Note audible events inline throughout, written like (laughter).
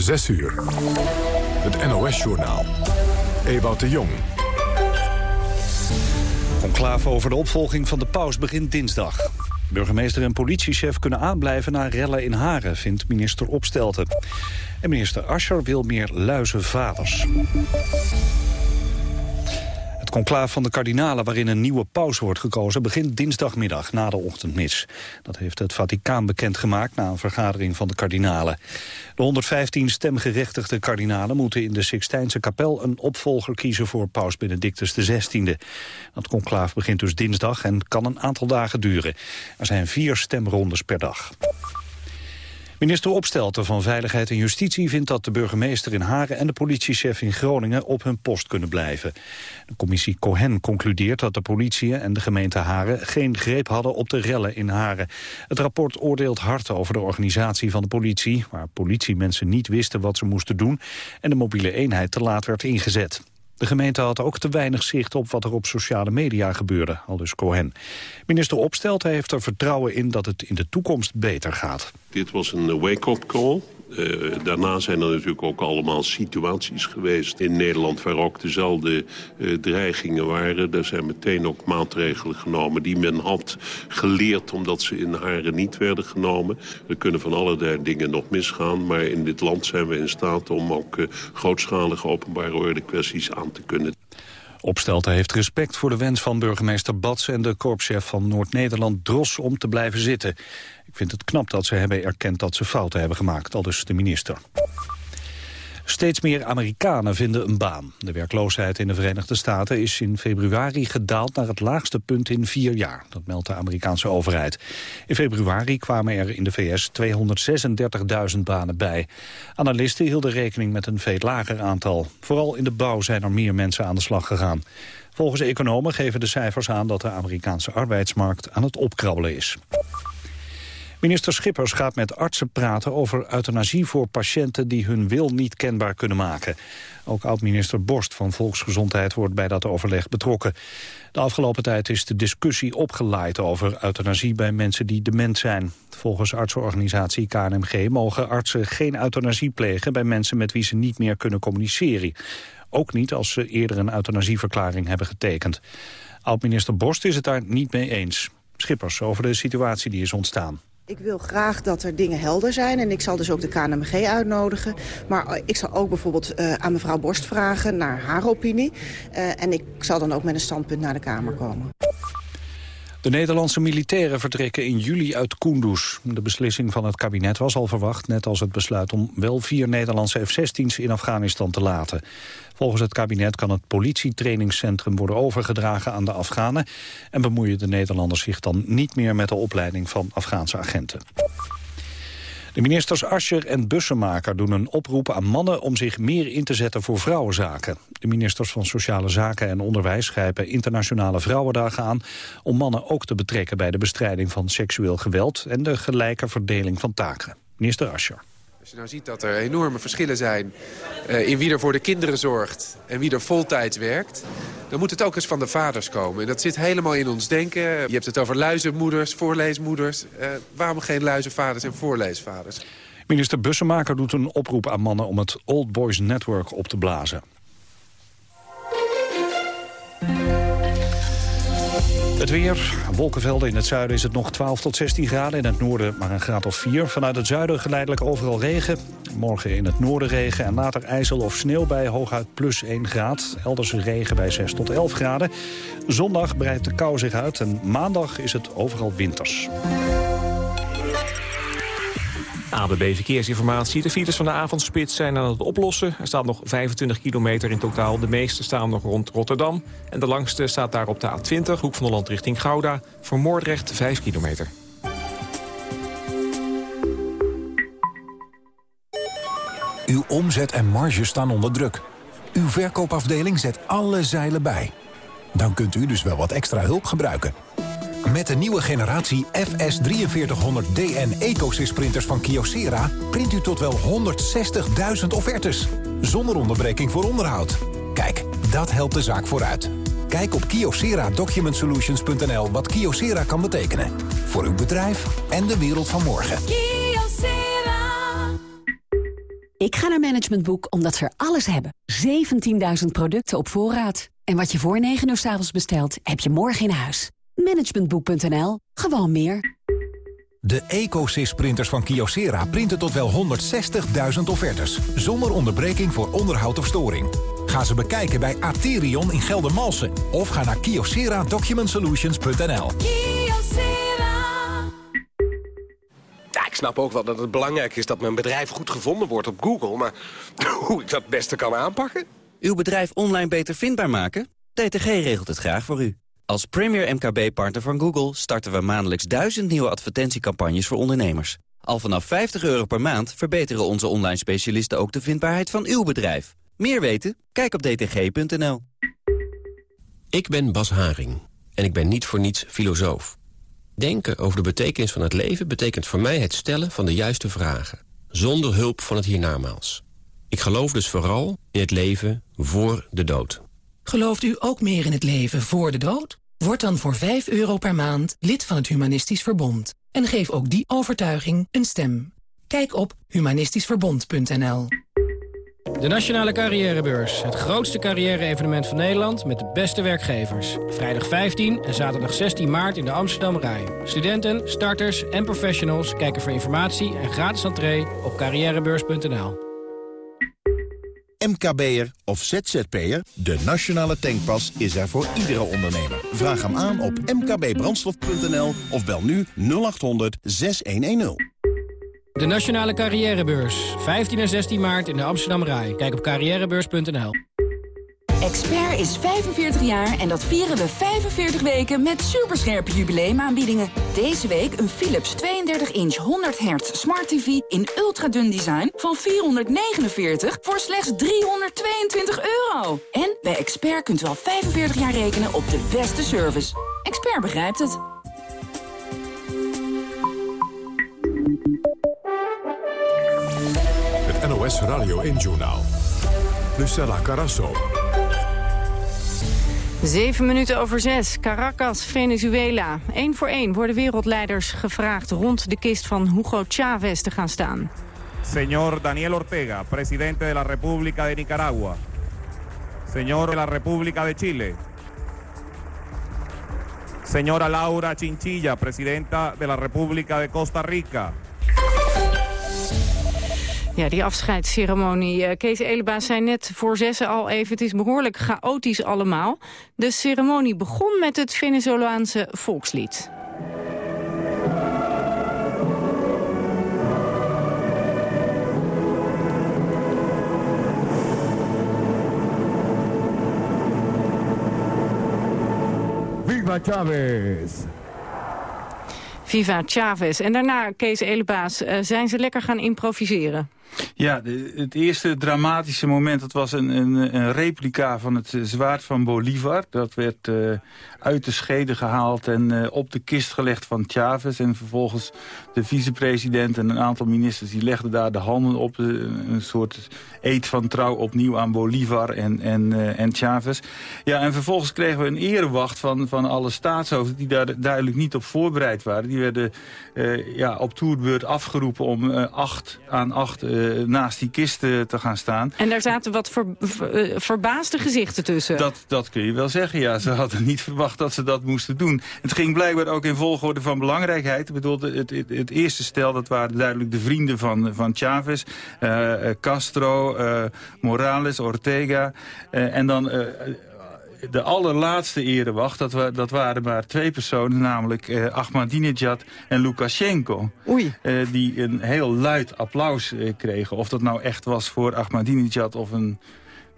6 uur. Het NOS-journaal. Ewout de Jong. Conclave over de opvolging van de paus begint dinsdag. Burgemeester en politiechef kunnen aanblijven na rellen in Haren, vindt minister Opstelten. En minister Ascher wil meer luizen vaders. Het conclaaf van de kardinalen waarin een nieuwe paus wordt gekozen... begint dinsdagmiddag na de ochtendmis. Dat heeft het Vaticaan bekendgemaakt na een vergadering van de kardinalen. De 115 stemgerechtigde kardinalen moeten in de Sixtijnse kapel... een opvolger kiezen voor paus Benedictus XVI. Dat conclaaf begint dus dinsdag en kan een aantal dagen duren. Er zijn vier stemrondes per dag. Minister Opstelten van Veiligheid en Justitie vindt dat de burgemeester in Haren en de politiechef in Groningen op hun post kunnen blijven. De commissie Cohen concludeert dat de politie en de gemeente Haren geen greep hadden op de rellen in Haren. Het rapport oordeelt hard over de organisatie van de politie, waar politiemensen niet wisten wat ze moesten doen en de mobiele eenheid te laat werd ingezet. De gemeente had ook te weinig zicht op wat er op sociale media gebeurde, aldus Cohen. Minister Opstelten heeft er vertrouwen in dat het in de toekomst beter gaat. Dit was een wake-up call. Uh, daarna zijn er natuurlijk ook allemaal situaties geweest in Nederland... waar ook dezelfde uh, dreigingen waren. Er zijn meteen ook maatregelen genomen die men had geleerd... omdat ze in haren niet werden genomen. Er kunnen van allerlei dingen nog misgaan... maar in dit land zijn we in staat om ook uh, grootschalige openbare orde kwesties aan te kunnen. Opstelten heeft respect voor de wens van burgemeester Bats... en de korpschef van Noord-Nederland Dros om te blijven zitten. Ik vind het knap dat ze hebben erkend dat ze fouten hebben gemaakt, al dus de minister. Steeds meer Amerikanen vinden een baan. De werkloosheid in de Verenigde Staten is in februari gedaald naar het laagste punt in vier jaar. Dat meldt de Amerikaanse overheid. In februari kwamen er in de VS 236.000 banen bij. Analisten hielden rekening met een veel lager aantal. Vooral in de bouw zijn er meer mensen aan de slag gegaan. Volgens economen geven de cijfers aan dat de Amerikaanse arbeidsmarkt aan het opkrabbelen is. Minister Schippers gaat met artsen praten over euthanasie voor patiënten die hun wil niet kenbaar kunnen maken. Ook oud-minister Borst van Volksgezondheid wordt bij dat overleg betrokken. De afgelopen tijd is de discussie opgeleid over euthanasie bij mensen die dement zijn. Volgens artsenorganisatie KNMG mogen artsen geen euthanasie plegen bij mensen met wie ze niet meer kunnen communiceren. Ook niet als ze eerder een euthanasieverklaring hebben getekend. Oud-minister Borst is het daar niet mee eens. Schippers over de situatie die is ontstaan. Ik wil graag dat er dingen helder zijn en ik zal dus ook de KNMG uitnodigen. Maar ik zal ook bijvoorbeeld uh, aan mevrouw Borst vragen naar haar opinie. Uh, en ik zal dan ook met een standpunt naar de Kamer komen. De Nederlandse militairen vertrekken in juli uit Kunduz. De beslissing van het kabinet was al verwacht, net als het besluit om wel vier Nederlandse F-16's in Afghanistan te laten. Volgens het kabinet kan het politietrainingscentrum worden overgedragen aan de Afghanen... en bemoeien de Nederlanders zich dan niet meer met de opleiding van Afghaanse agenten. De ministers Ascher en Bussemaker doen een oproep aan mannen om zich meer in te zetten voor vrouwenzaken. De ministers van Sociale Zaken en Onderwijs grijpen internationale vrouwendagen aan om mannen ook te betrekken bij de bestrijding van seksueel geweld en de gelijke verdeling van taken. Minister Ascher. Als je nou ziet dat er enorme verschillen zijn uh, in wie er voor de kinderen zorgt en wie er voltijds werkt, dan moet het ook eens van de vaders komen. En dat zit helemaal in ons denken. Je hebt het over luizenmoeders, voorleesmoeders. Uh, waarom geen luizenvaders en voorleesvaders? Minister Bussemaker doet een oproep aan mannen om het Old Boys Network op te blazen. Het weer, wolkenvelden in het zuiden is het nog 12 tot 16 graden. In het noorden maar een graad of 4. Vanuit het zuiden geleidelijk overal regen. Morgen in het noorden regen en later ijzel of sneeuw bij hooguit plus 1 graad. Elders regen bij 6 tot 11 graden. Zondag breidt de kou zich uit en maandag is het overal winters. ABB Verkeersinformatie. De files van de avondspits zijn aan het oplossen. Er staat nog 25 kilometer in totaal. De meeste staan nog rond Rotterdam. En de langste staat daar op de A20, hoek van Holland richting Gouda. Voor Moordrecht 5 kilometer. Uw omzet en marge staan onder druk. Uw verkoopafdeling zet alle zeilen bij. Dan kunt u dus wel wat extra hulp gebruiken. Met de nieuwe generatie FS4300DN EcoSys printers van Kyocera... print u tot wel 160.000 offertes. Zonder onderbreking voor onderhoud. Kijk, dat helpt de zaak vooruit. Kijk op kyocera-documentsolutions.nl wat Kyocera kan betekenen. Voor uw bedrijf en de wereld van morgen. Ik ga naar Management Boek omdat ze er alles hebben. 17.000 producten op voorraad. En wat je voor 9 uur s avonds bestelt, heb je morgen in huis. Managementboek.nl. Gewoon meer. De EcoSys-printers van Kyocera printen tot wel 160.000 offertes. Zonder onderbreking voor onderhoud of storing. Ga ze bekijken bij Aterion in Geldermalsen. Of ga naar kyocera-document-solutions.nl. Ja, ik snap ook wel dat het belangrijk is dat mijn bedrijf goed gevonden wordt op Google. Maar (laughs) hoe ik dat het beste kan aanpakken? Uw bedrijf online beter vindbaar maken? DTG regelt het graag voor u. Als premier MKB-partner van Google starten we maandelijks duizend nieuwe advertentiecampagnes voor ondernemers. Al vanaf 50 euro per maand verbeteren onze online specialisten ook de vindbaarheid van uw bedrijf. Meer weten? Kijk op dtg.nl. Ik ben Bas Haring en ik ben niet voor niets filosoof. Denken over de betekenis van het leven betekent voor mij het stellen van de juiste vragen. Zonder hulp van het hiernamaals. Ik geloof dus vooral in het leven voor de dood. Gelooft u ook meer in het leven voor de dood? Word dan voor 5 euro per maand lid van het Humanistisch Verbond. En geef ook die overtuiging een stem. Kijk op humanistischverbond.nl De Nationale Carrièrebeurs. Het grootste carrière-evenement van Nederland met de beste werkgevers. Vrijdag 15 en zaterdag 16 maart in de Amsterdam Rai. Studenten, starters en professionals kijken voor informatie en gratis entree op carrièrebeurs.nl. MKB'er of ZZP'er, de nationale tankpas is er voor iedere ondernemer. Vraag hem aan op mkbbrandstof.nl of bel nu 0800 6110. De Nationale Carrièrebeurs. 15 en 16 maart in de Amsterdam Rai. Kijk op carrièrebeurs.nl. Expert is 45 jaar en dat vieren we 45 weken met superscherpe jubileumaanbiedingen. Deze week een Philips 32-inch 100 Hz Smart TV in ultradun design van 449 voor slechts 322 euro. En bij Expert kunt u al 45 jaar rekenen op de beste service. Expert begrijpt het. Het NOS Radio 1-journaal. Lucella Carasso. Zeven minuten over zes. Caracas, Venezuela. Eén voor één worden wereldleiders gevraagd rond de kist van Hugo Chavez te gaan staan. Señor Daniel Ortega, presidente de la República de Nicaragua. Señor de la República de Chile. Señora Laura Chinchilla, presidenta de la República de Costa Rica. Ja, die afscheidsceremonie. Eh, Kees Elebaas zei net voor zessen al even, het is behoorlijk chaotisch allemaal. De ceremonie begon met het Venezolaanse volkslied. Viva Chavez! Viva Chavez. En daarna, Kees Elebaas, uh, zijn ze lekker gaan improviseren. Ja, het eerste dramatische moment, dat was een, een, een replica van het zwaard van Bolivar. Dat werd uh, uit de schede gehaald en uh, op de kist gelegd van Chavez. En vervolgens de vicepresident en een aantal ministers die legden daar de handen op. Een soort eed van trouw opnieuw aan Bolivar en, en, en Chavez. Ja, en vervolgens kregen we een erewacht van, van alle staatshoofden die daar duidelijk niet op voorbereid waren. Die werden ja, op toerbeurt afgeroepen om acht aan acht naast die kisten te gaan staan. En daar zaten wat ver, ver, verbaasde gezichten tussen. Dat, dat kun je wel zeggen, ja. Ze hadden niet verwacht dat ze dat moesten doen. Het ging blijkbaar ook in volgorde van belangrijkheid. Ik bedoel, het, het, het eerste stel, dat waren duidelijk de vrienden van, van Chavez. Uh, Castro, Morales, Ortega. En dan de allerlaatste erewacht, dat, wa dat waren maar twee personen, namelijk uh, Ahmadinejad en Lukashenko. Oei. Uh, die een heel luid applaus uh, kregen. Of dat nou echt was voor Ahmadinejad of een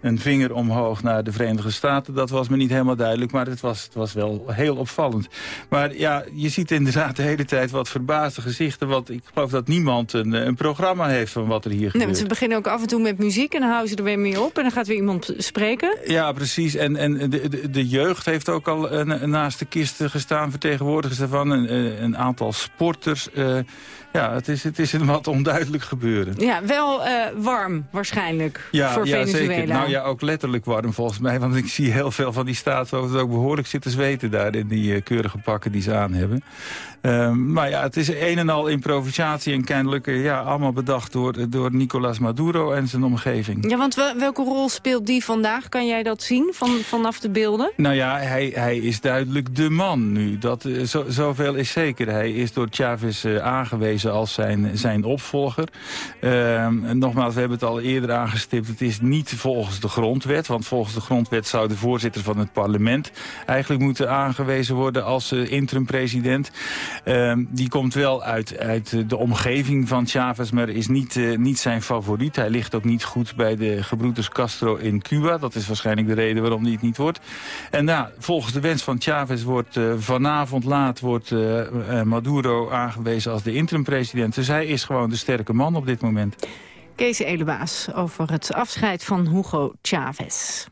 een vinger omhoog naar de Verenigde Staten. Dat was me niet helemaal duidelijk, maar het was, het was wel heel opvallend. Maar ja, je ziet inderdaad de hele tijd wat verbaasde gezichten... want ik geloof dat niemand een, een programma heeft van wat er hier gebeurt. Ze beginnen ook af en toe met muziek en dan houden ze er weer mee op... en dan gaat weer iemand spreken. Ja, precies. En, en de, de, de jeugd heeft ook al een, naast de kist gestaan, vertegenwoordigers daarvan. Een, een aantal sporters... Uh, Ja, het is, het is een wat onduidelijk gebeuren. Ja, wel uh, warm waarschijnlijk ja, voor ja, Venezuela. Zeker. Nou ja, ook letterlijk warm volgens mij. Want ik zie heel veel van die staatshoofden ook behoorlijk zitten zweten daar... in die uh, keurige pakken die ze aan hebben. Uh, maar ja, het is een en al improvisatie en kennelijk ja, allemaal bedacht door, door Nicolas Maduro en zijn omgeving. Ja, want welke rol speelt die vandaag? Kan jij dat zien van, vanaf de beelden? Nou ja, hij, hij is duidelijk de man nu. Dat, zo, zoveel is zeker. Hij is door Chavez uh, aangewezen als zijn, zijn opvolger. Uh, nogmaals, we hebben het al eerder aangestipt. Het is niet volgens de grondwet. Want volgens de grondwet zou de voorzitter van het parlement... eigenlijk moeten aangewezen worden als uh, interim-president. Ehm, die komt wel uit, uit de omgeving van Chavez... maar is niet, uh, niet zijn favoriet. Hij ligt ook niet goed bij de gebroeders Castro in Cuba. Dat is waarschijnlijk de reden waarom hij het niet wordt. En nou, volgens de wens van Chavez wordt uh, vanavond laat... wordt Maduro aangewezen als de interim-president. Hij is gewoon de sterke man op dit moment. Kees Elebaas over het afscheid van Hugo Chavez.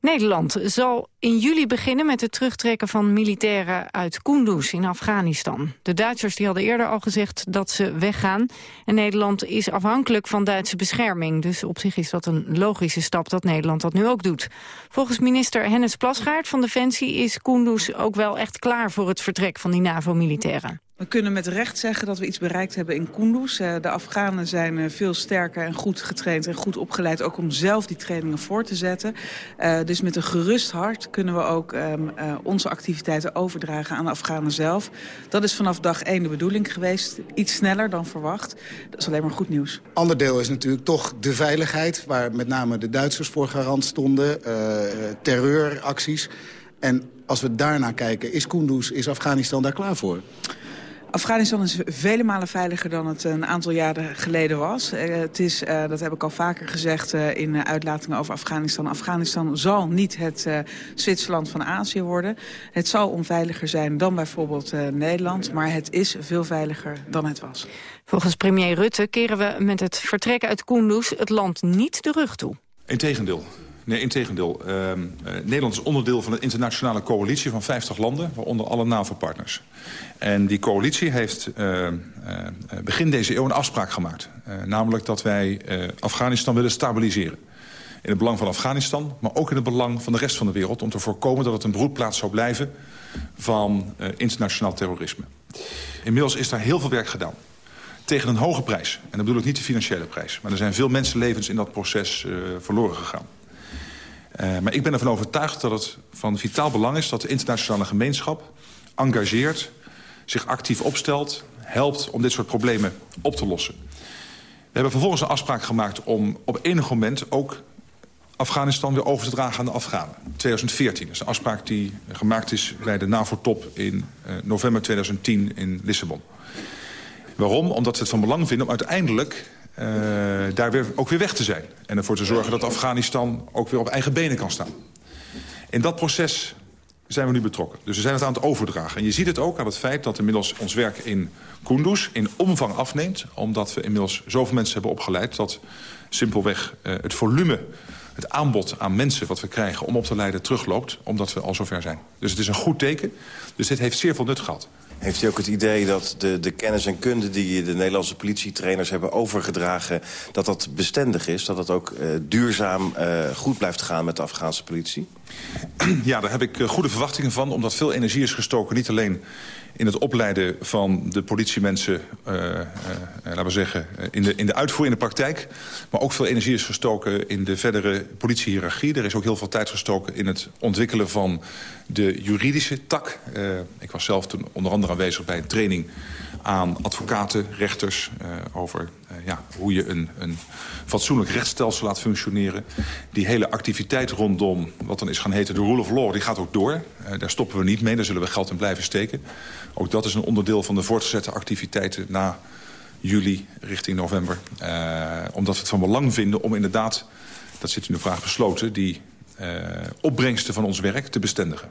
Nederland zal in juli beginnen met het terugtrekken van militairen uit Kunduz in Afghanistan. De Duitsers die hadden eerder al gezegd dat ze weggaan. En Nederland is afhankelijk van Duitse bescherming. Dus op zich is dat een logische stap dat Nederland dat nu ook doet. Volgens minister Hennis Plasgaard van Defensie is Kunduz ook wel echt klaar voor het vertrek van die NAVO-militairen. We kunnen met recht zeggen dat we iets bereikt hebben in Kunduz. De Afghanen zijn veel sterker en goed getraind en goed opgeleid... ook om zelf die trainingen voor te zetten. Uh, dus met een gerust hart kunnen we ook uh, onze activiteiten overdragen aan de Afghanen zelf. Dat is vanaf dag één de bedoeling geweest. Iets sneller dan verwacht. Dat is alleen maar goed nieuws. Ander deel is natuurlijk toch de veiligheid... waar met name de Duitsers voor garant stonden. Terreuracties. En als we daarnaar kijken, is Kunduz, is Afghanistan daar klaar voor? Afghanistan is vele malen veiliger dan het een aantal jaren geleden was. Uh, het is, uh, dat heb ik al vaker gezegd uh, in uitlatingen over Afghanistan. Afghanistan zal niet het Zwitserland van Azië worden. Het zal onveiliger zijn dan bijvoorbeeld Nederland. Maar het is veel veiliger dan het was. Volgens premier Rutte keren we met het vertrek uit Kunduz het land niet de rug toe. Integendeel. Nee, integendeel. Uh, Nederland is onderdeel van een internationale coalitie van 50 landen, waaronder alle NAVO-partners. En die coalitie heeft uh, uh, begin deze eeuw een afspraak gemaakt. Namelijk dat wij Afghanistan willen stabiliseren. In het belang van Afghanistan, maar ook in het belang van de rest van de wereld... om te voorkomen dat het een broedplaats zou blijven van internationaal terrorisme. Inmiddels is daar heel veel werk gedaan tegen een hoge prijs. En dan bedoel ik niet de financiële prijs. Maar er zijn veel mensenlevens in dat proces verloren gegaan. Uh, maar ik ben ervan overtuigd dat het van vitaal belang is... dat de internationale gemeenschap engageert, zich actief opstelt... helpt om dit soort problemen op te lossen. We hebben vervolgens een afspraak gemaakt om op enig moment... ook Afghanistan weer over te dragen aan de Afghanen. 2014, dat is een afspraak die gemaakt is bij de NAVO-top... in uh, november 2010 in Lissabon. Waarom? Omdat we het van belang vinden om uiteindelijk uh, daar weer, ook weer weg te zijn. En ervoor te zorgen dat Afghanistan ook weer op eigen benen kan staan. In dat proces zijn we nu betrokken. Dus we zijn het aan het overdragen. En je ziet het ook aan het feit dat inmiddels ons werk in Kunduz in omvang afneemt. Omdat we inmiddels zoveel mensen hebben opgeleid... dat simpelweg uh, het volume, het aanbod aan mensen wat we krijgen... om op te leiden terugloopt, omdat we al zover zijn. Dus het is een goed teken. Dus dit heeft zeer veel nut gehad. Heeft u ook het idee dat de, de kennis en kunde die de Nederlandse politietrainers hebben overgedragen... dat dat bestendig is, dat het ook uh, duurzaam uh, goed blijft gaan met de Afghaanse politie? Ja, daar heb ik uh, goede verwachtingen van, omdat veel energie is gestoken... niet alleen in het opleiden van de politiemensen, uh, uh, laten we zeggen, in de, in de uitvoer, in de praktijk. Maar ook veel energie is gestoken in de verdere politiehierarchie. Er is ook heel veel tijd gestoken in het ontwikkelen van de juridische tak. Ik was zelf toen onder andere aanwezig bij een training aan advocaten, rechters... Over ja, hoe je een, een fatsoenlijk rechtsstelsel laat functioneren. Die hele activiteit rondom wat dan is gaan heten de rule of law... die gaat ook door. Daar stoppen we niet mee, daar zullen we geld in blijven steken. Ook dat is een onderdeel van de voortgezette activiteiten na juli richting november. omdat we het van belang vinden om inderdaad, dat zit in de vraag besloten... die opbrengsten van ons werk te bestendigen.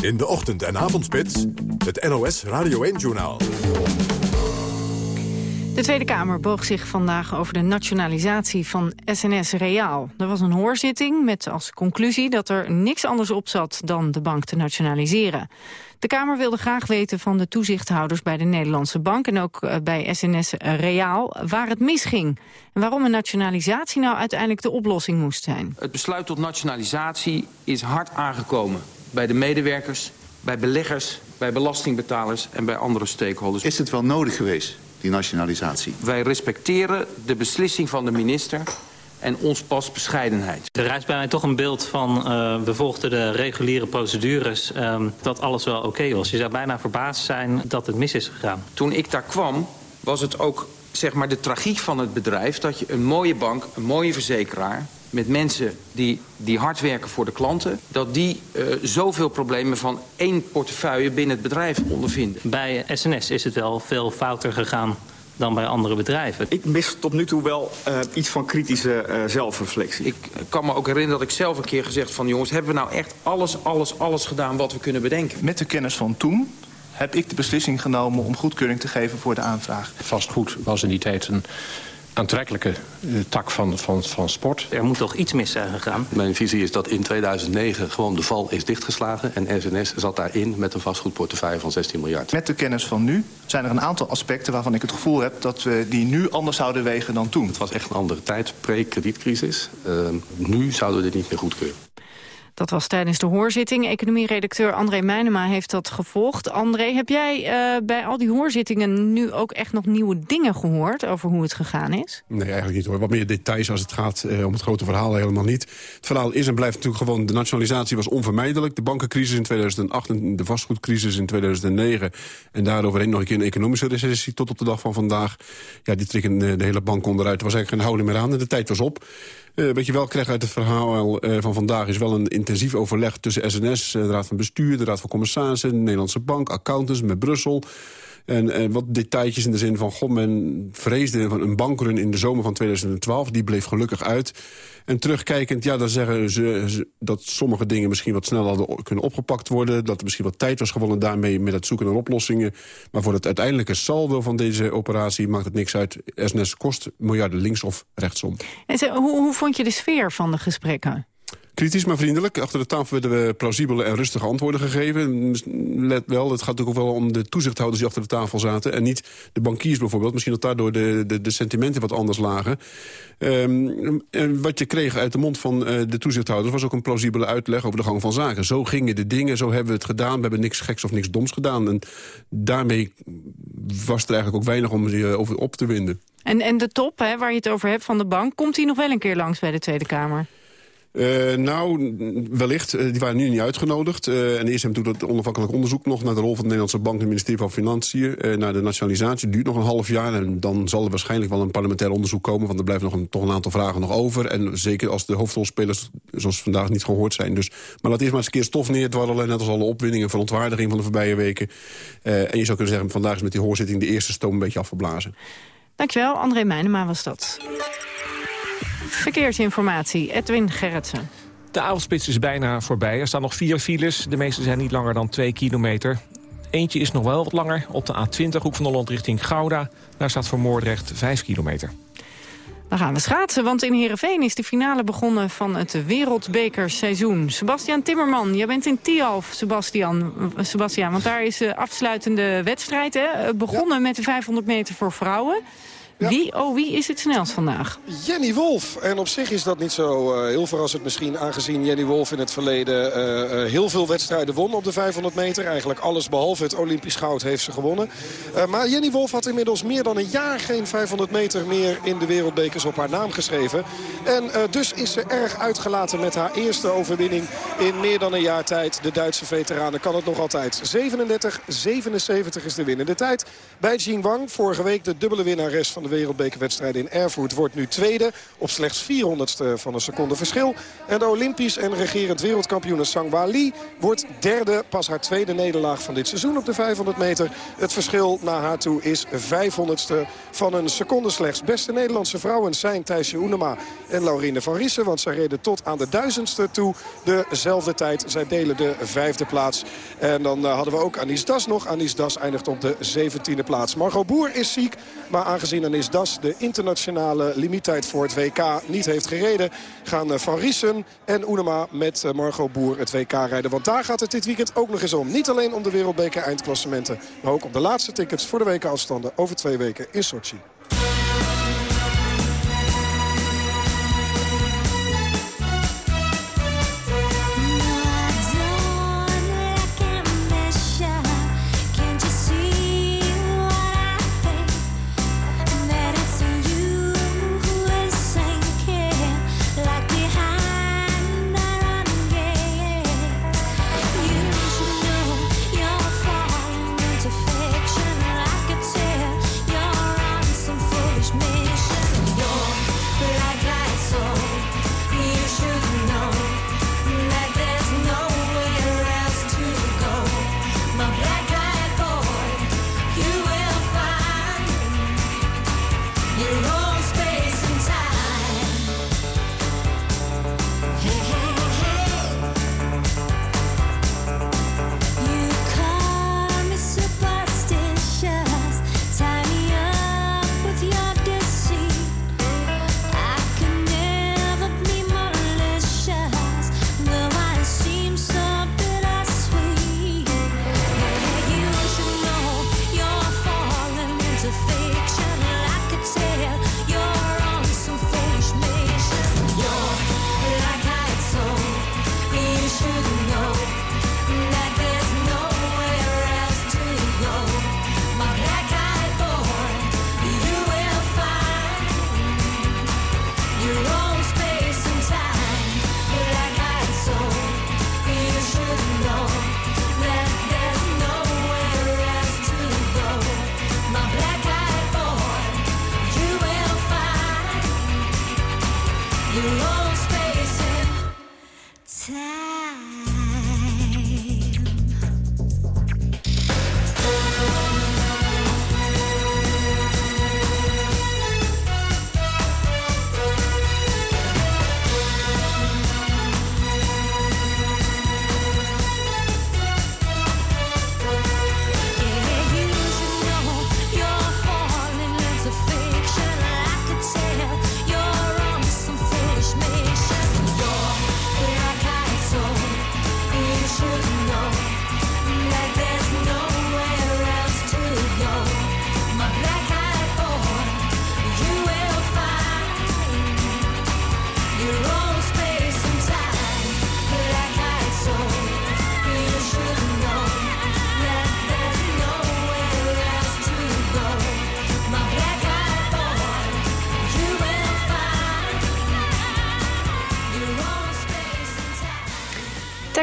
In de ochtend- en avondspits, het NOS Radio 1-journaal. De Tweede Kamer boog zich vandaag over de nationalisatie van SNS Reaal. Er was een hoorzitting met als conclusie dat er niks anders op zat dan de bank te nationaliseren. De Kamer wilde graag weten van de toezichthouders bij de Nederlandse Bank... en ook eh, bij SNS Reaal waar het misging. En waarom een nationalisatie nou uiteindelijk de oplossing moest zijn. Het besluit tot nationalisatie is hard aangekomen bij de medewerkers, bij beleggers, bij belastingbetalers en bij andere stakeholders. Is het wel nodig geweest, die nationalisatie? Wij respecteren de beslissing van de minister en ons past bescheidenheid. Er rijst bij mij toch een beeld van uh, we volgden de reguliere procedures, uh, dat alles wel oké okay was. Je zou bijna verbaasd zijn dat het mis is gegaan. Toen ik daar kwam was het ook zeg maar, de tragiek van het bedrijf... dat je een mooie bank, een mooie verzekeraar met mensen die, die hard werken voor de klanten... dat die uh, zoveel problemen van één portefeuille binnen het bedrijf ondervinden. Bij SNS is het wel veel fouter gegaan dan bij andere bedrijven. Ik mis tot nu toe wel uh, iets van kritische uh, zelfreflectie. Ik kan me ook herinneren dat ik zelf een keer gezegd van... jongens, hebben we nou echt alles, alles, alles gedaan wat we kunnen bedenken? Met de kennis van toen heb ik de beslissing genomen om goedkeuring te geven voor de aanvraag. Vastgoed was in die tijd een aantrekkelijke uh, tak van, van, van sport. Er moet toch iets mis zijn gegaan? Mijn visie is dat in 2009 gewoon de val is dichtgeslagen... en SNS zat daarin met een vastgoedportefeuille van 16 miljard. Met de kennis van nu zijn er een aantal aspecten waarvan ik het gevoel heb... dat we die nu anders zouden wegen dan toen. Het was echt een andere tijd, pre-kredietcrisis. Uh, nu zouden we dit niet meer goedkeuren. Dat was tijdens de hoorzitting. Economieredacteur André Meijnema heeft dat gevolgd. André, heb jij uh, bij al die hoorzittingen nu ook echt nog nieuwe dingen gehoord... over hoe het gegaan is? Nee, eigenlijk niet hoor. Wat meer details als het gaat uh, om het grote verhaal helemaal niet. Het verhaal is en blijft natuurlijk gewoon... de nationalisatie was onvermijdelijk. De bankencrisis in 2008 en de vastgoedcrisis in 2009. En daaroverheen nog een keer een economische recessie tot op de dag van vandaag. Ja, die trekken uh, de hele bank onderuit. Er was eigenlijk geen houding meer aan en de tijd was op. Uh, wat je wel krijgt uit het verhaal uh, van vandaag... is wel een intensief overleg tussen SNS, uh, de Raad van Bestuur... de Raad van Commissarissen, de Nederlandse Bank, accountants met Brussel... En, en wat detailtjes in de zin van... God, men vreesde van een bankrun in de zomer van 2012. Die bleef gelukkig uit. En terugkijkend, ja, dan zeggen ze dat sommige dingen misschien wat sneller hadden kunnen opgepakt worden. Dat er misschien wat tijd was gewonnen daarmee met het zoeken naar oplossingen. Maar voor het uiteindelijke saldo van deze operatie maakt het niks uit. SNS kost miljarden links of rechtsom. En hoe, hoe vond je de sfeer van de gesprekken? Kritisch, maar vriendelijk. Achter de tafel werden we plausibele en rustige antwoorden gegeven. Let wel, het gaat ook wel om de toezichthouders die achter de tafel zaten... en niet de bankiers bijvoorbeeld. Misschien dat daardoor de, de, de sentimenten wat anders lagen. Um, en wat je kreeg uit de mond van uh, de toezichthouders... was ook een plausibele uitleg over de gang van zaken. Zo gingen de dingen, zo hebben we het gedaan. We hebben niks geks of niks doms gedaan. En daarmee was er eigenlijk ook weinig om je over op te winden. En, en de top, hè, waar je het over hebt van de bank... komt die nog wel een keer langs bij de Tweede Kamer? Uh, nou, wellicht. Uh, die waren nu niet uitgenodigd. Uh, en eerst hebben we het onafhankelijk onderzoek nog... naar de rol van de Nederlandse Bank en het ministerie van Financiën... naar de nationalisatie. duurt nog een half jaar. En dan zal er waarschijnlijk wel een parlementair onderzoek komen... want er blijven nog een, toch een aantal vragen nog over. En zeker als de hoofdrolspelers zoals vandaag niet gehoord zijn. Dus, maar laat eerst maar eens een keer stof neerdwarrelen... net als alle opwinningen en verontwaardiging van de voorbije weken. en je zou kunnen zeggen, vandaag is met die hoorzitting... de eerste stoom een beetje afgeblazen. Dankjewel, André Meijnema was dat. Verkeersinformatie, Edwin Gerritsen. De avondspits is bijna voorbij. Er staan nog vier files. De meeste zijn niet langer dan twee kilometer. Eentje is nog wel wat langer. Op de A20, hoek van Holland richting Gouda. Daar staat voor Moordrecht 5 kilometer. Dan gaan we schaatsen, want in Heerenveen is de finale begonnen van het wereldbekerseizoen. Sebastian Timmerman, jij bent in Tialf, Sebastian, Sebastian want daar is de afsluitende wedstrijd hè, begonnen ja. met de 500 meter voor vrouwen. Ja. Wie, oh wie is het snelst vandaag? Jenny Wolf. En op zich is dat niet zo uh, heel verrassend misschien... aangezien Jenny Wolf in het verleden uh, uh, heel veel wedstrijden won op de 500 meter. Eigenlijk alles behalve het Olympisch goud heeft ze gewonnen. maar Jenny Wolf had inmiddels meer dan een jaar geen 500 meter meer... in de wereldbekers op haar naam geschreven. En dus is ze erg uitgelaten met haar eerste overwinning... in meer dan een jaar tijd. De Duitse veteranen kan het nog altijd. 37-77 is de winnende tijd bij Jing Wang. Vorige week de dubbele winnares van de wereldbekerwedstrijden in Erfurt wordt nu tweede. Op slechts 400ste van een seconde verschil. En de Olympisch en regerend wereldkampioen Sangwa Lee wordt derde. Pas haar tweede nederlaag van dit seizoen op de 500 meter. Het verschil naar haar toe is 500ste van een seconde slechts. Beste Nederlandse vrouwen zijn Thijsje Oenema en Laurine van Riesen. Want zij reden tot aan de duizendste toe dezelfde tijd. Zij delen de vijfde plaats. En dan uh, hadden we ook Anis Das nog. Anis Das eindigt op de zeventiende plaats. Margot Boer is ziek. Maar aangezien Anis Das de internationale limiettijd voor het WK niet heeft gereden... gaan uh, Van Riesen en Oenema met uh, Margot Boer het WK rijden. Want daar gaat het dit weekend ook nog eens om. Niet alleen om de wereldbeker eindklassementen... maar ook om de laatste tickets voor de WK afstanden over twee weken in Sochi.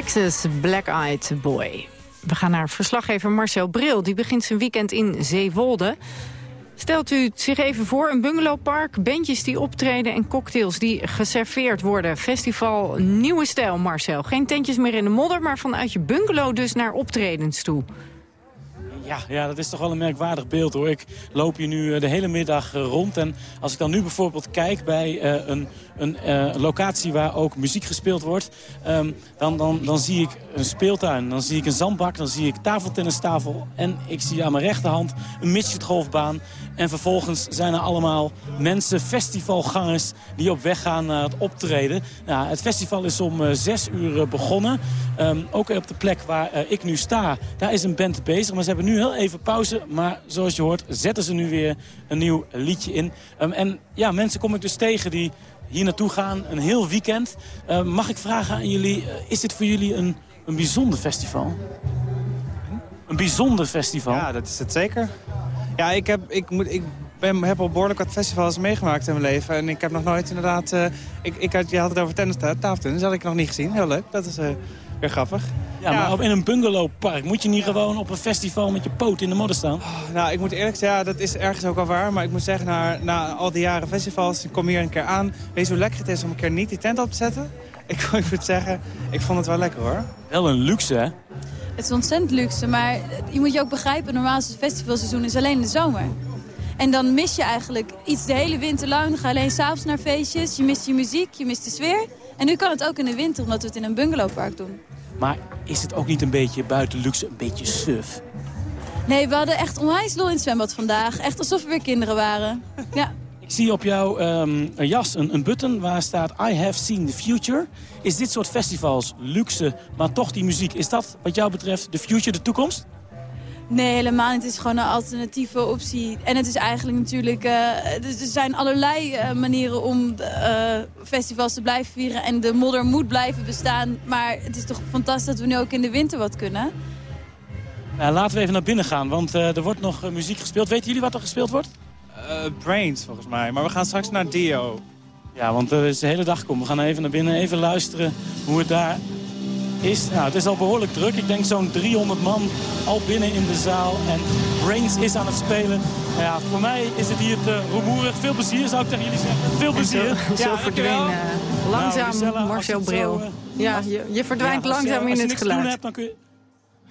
Texas Black Eyed Boy. We gaan naar verslaggever Marcel Bril. Die begint zijn weekend in Zeewolde. Stelt u zich even voor, een bungalowpark, bandjes die optreden... en cocktails die geserveerd worden. Festival Nieuwe Stijl, Marcel. Geen tentjes meer in de modder, maar vanuit je bungalow dus naar optredens toe. Ja, ja, dat is toch wel een merkwaardig beeld hoor. Ik loop hier nu de hele middag rond. En als ik dan nu bijvoorbeeld kijk bij uh, een een locatie waar ook muziek gespeeld wordt. Um, dan, dan, dan zie ik een speeltuin, dan zie ik een zandbak, dan zie ik tafeltennistafel. En ik zie aan mijn rechterhand een midgetgolfbaan. En vervolgens zijn er allemaal mensen, festivalgangers, die op weg gaan naar het optreden. Nou, het festival is om uh, zes uur begonnen. Um, ook op de plek waar uh, ik nu sta, daar is een band bezig. Maar ze hebben nu heel even pauze. Maar zoals je hoort, zetten ze nu weer een nieuw liedje in. Um, en ja, mensen kom ik dus tegen die hier naartoe gaan, een heel weekend. Uh, mag ik vragen aan jullie, is dit voor jullie een, een bijzonder festival? Een bijzonder festival? Ja, dat is het zeker. Ja, ik heb, ik moet, ik ben, heb al behoorlijk wat festivals meegemaakt in mijn leven. En ik heb nog nooit inderdaad... Uh, ik, ik had, je had het over tennis, tafeltennis, dat had ik nog niet gezien. Heel leuk. Dat is Weer grappig. Ja, maar op, in een bungalowpark moet je niet gewoon op een festival met je poot in de modder staan? Nou, ik moet eerlijk zeggen, ja, dat is ergens ook al waar. Maar ik moet zeggen, na, na al die jaren festivals, ik kom hier een keer aan. Weet je hoe lekker het is om een keer niet die tent op te zetten? Ik, (laughs) ik moet zeggen, ik vond het wel lekker hoor. Wel een luxe, hè? Het is ontzettend luxe, maar je moet je ook begrijpen... normaal is het festivalseizoen is alleen in de zomer. En dan mis je eigenlijk iets de hele winter lang. Ga alleen s'avonds naar feestjes. Je mist je muziek, je mist de sfeer. En nu kan het ook in de winter, omdat we het in een bungalowpark doen. Maar is het ook niet een beetje buiten luxe, een beetje suf? Nee, we hadden echt onwijs lol in het zwembad vandaag. Echt alsof we weer kinderen waren. Ja. Ik zie op jouw um, jas een, een button waar staat I have seen the future. Is dit soort festivals luxe, maar toch die muziek... is dat wat jou betreft de future, de toekomst? Nee, helemaal niet. Het is gewoon een alternatieve optie. En het is eigenlijk natuurlijk... Uh, er zijn allerlei uh, manieren om uh, festivals te blijven vieren. En de modder moet blijven bestaan. Maar het is toch fantastisch dat we nu ook in de winter wat kunnen. Nou, laten we even naar binnen gaan, want er wordt nog muziek gespeeld. Weten jullie wat er gespeeld wordt? Brains, volgens mij. Maar we gaan straks naar Dio. Ja, want er is de hele dag kom. We gaan even naar binnen, even luisteren hoe het daar is. Nou, het is al behoorlijk druk. Ik denk zo'n 300 man al binnen in de zaal. En Brains is aan het spelen. Nou ja, voor mij is het hier te rumoerig. Veel plezier, zou ik tegen jullie zeggen. Veel plezier. Zo, (laughs) zo ja, verdwenen. Langzaam, nou, Marcel Bril. Zo, uh, ja, je, je verdwijnt ja, langzaam je, in het geluid. Hebt, dan kun je,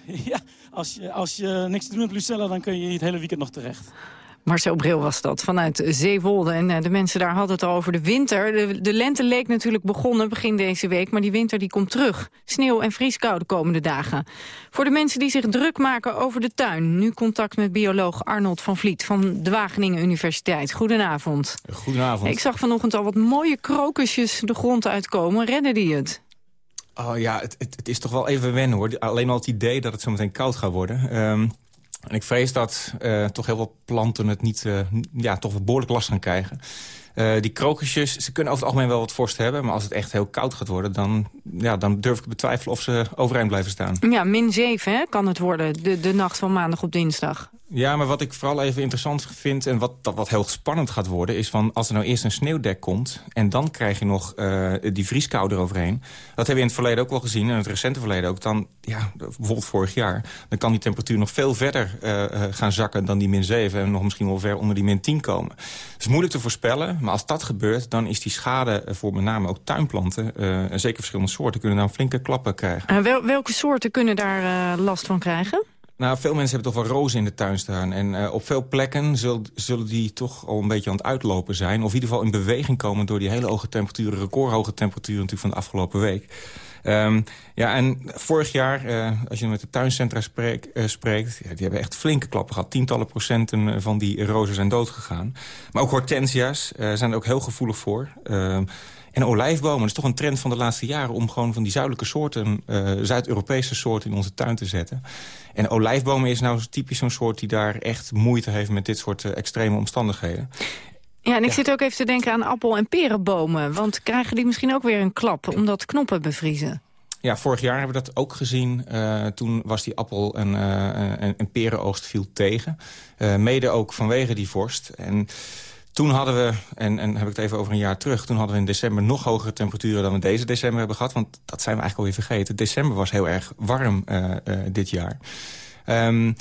(laughs) ja, als je, als je niks te doen hebt, Lucella, dan kun je het hele weekend nog terecht. Marcel Bril was dat, vanuit Zeewolde. En eh, de mensen daar hadden het al over de winter. De, de, lente leek natuurlijk begonnen begin deze week... maar die winter die komt terug. Sneeuw en vrieskou de komende dagen. Voor de mensen die zich druk maken over de tuin... nu contact met bioloog Arnold van Vliet van de Wageningen Universiteit. Goedenavond. Goedenavond. Ik zag vanochtend al wat mooie krokusjes de grond uitkomen. Redden die het? Oh ja, het, het, het is toch wel even wennen hoor. Alleen al het idee dat het zo meteen koud gaat worden... Um, en ik vrees dat uh, toch heel veel planten het niet, uh, ja, toch behoorlijk last gaan krijgen. Uh, die krokusjes, ze kunnen over het algemeen wel wat vorst hebben... maar als het echt heel koud gaat worden... dan, ja, dan durf ik betwijfelen of ze overeind blijven staan. Ja, min 7 hè, kan het worden, de, de nacht van maandag op dinsdag. Ja, maar wat ik vooral even interessant vind... en wat, wat heel spannend gaat worden... is van als er nou eerst een sneeuwdek komt... en dan krijg je nog uh, die vrieskou eroverheen. Dat hebben we in het verleden ook wel gezien. In het recente verleden ook. Dan, ja, bijvoorbeeld vorig jaar. Dan kan die temperatuur nog veel verder uh, gaan zakken dan die min 7... en nog misschien wel ver onder die min 10 komen. Het is moeilijk te voorspellen. Maar als dat gebeurt, dan is die schade voor met name ook tuinplanten... en zeker verschillende soorten kunnen dan flinke klappen krijgen. En wel, welke soorten kunnen daar last van krijgen? Nou, veel mensen hebben toch wel rozen in de tuin staan. En uh, op veel plekken zullen, zullen die toch al een beetje aan het uitlopen zijn. Of in ieder geval in beweging komen door die hele hoge temperaturen... recordhoge temperaturen natuurlijk van de afgelopen week. Um, ja, en vorig jaar, uh, als je met de tuincentra uh, spreekt... Ja, die hebben echt flinke klappen gehad. Tientallen procenten van die rozen zijn doodgegaan. Maar ook hortensia's zijn er ook heel gevoelig voor... Uh, en olijfbomen, dat is toch een trend van de laatste jaren... om gewoon van die zuidelijke soorten, Zuid-Europese soorten in onze tuin te zetten. En olijfbomen is nou typisch zo'n soort die daar echt moeite heeft... met dit soort extreme omstandigheden. Ja, en ik ja. zit ook even te denken aan appel- en perenbomen. Want krijgen die misschien ook weer een klap omdat knoppen bevriezen? Ja, vorig jaar hebben we dat ook gezien. Uh, toen was die appel- en, uh, en, en perenoogst viel tegen. Uh, mede ook vanwege die vorst. En toen hadden we, en, en heb ik het even over een jaar terug... toen hadden we in december nog hogere temperaturen dan we deze december hebben gehad. Want dat zijn we eigenlijk alweer vergeten. December was heel erg warm dit jaar. Um,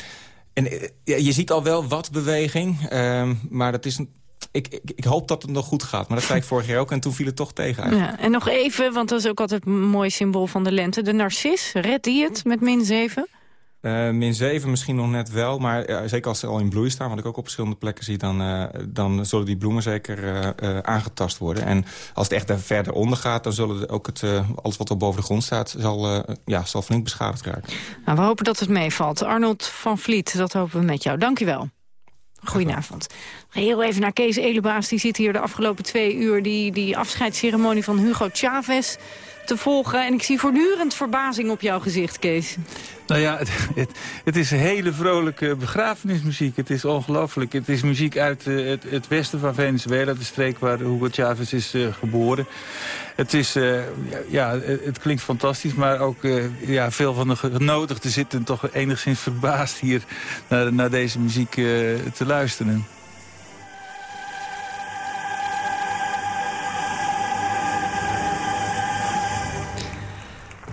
en ja, je ziet al wel wat beweging, um, maar dat is een, ik, ik, ik, hoop dat het nog goed gaat. Maar dat zei ik vorig jaar ook en toen viel het toch tegen eigenlijk. Ja, en nog even, want dat is ook altijd een mooi symbool van de lente. De narcis, redt die het met min 7? Uh, min 7 misschien nog net wel, maar uh, zeker als ze al in bloei staan... wat ik ook op verschillende plekken zie, dan, uh, dan zullen die bloemen zeker aangetast worden. En als het echt verder onder gaat, dan zullen ook het, alles wat er boven de grond staat... zal, ja, zal flink beschadigd raken. Nou, we hopen dat het meevalt. Arnold van Vliet, dat hopen we met jou. Dank je wel. Goedenavond. Heel even naar Kees Elebaas. Die zit hier de afgelopen twee uur die, die afscheidsceremonie van Hugo Chavez te volgen. En ik zie voortdurend verbazing op jouw gezicht, Kees. Nou ja, (laughs) het, het, is hele vrolijke begrafenismuziek. Het is ongelooflijk. Het is muziek uit uh, het, het, westen van Venezuela, de streek waar Hugo Chavez is uh, geboren. Het, is, uh, ja, het, klinkt fantastisch, maar ook ja, veel van de genodigden zitten toch enigszins verbaasd hier naar, naar deze muziek te luisteren.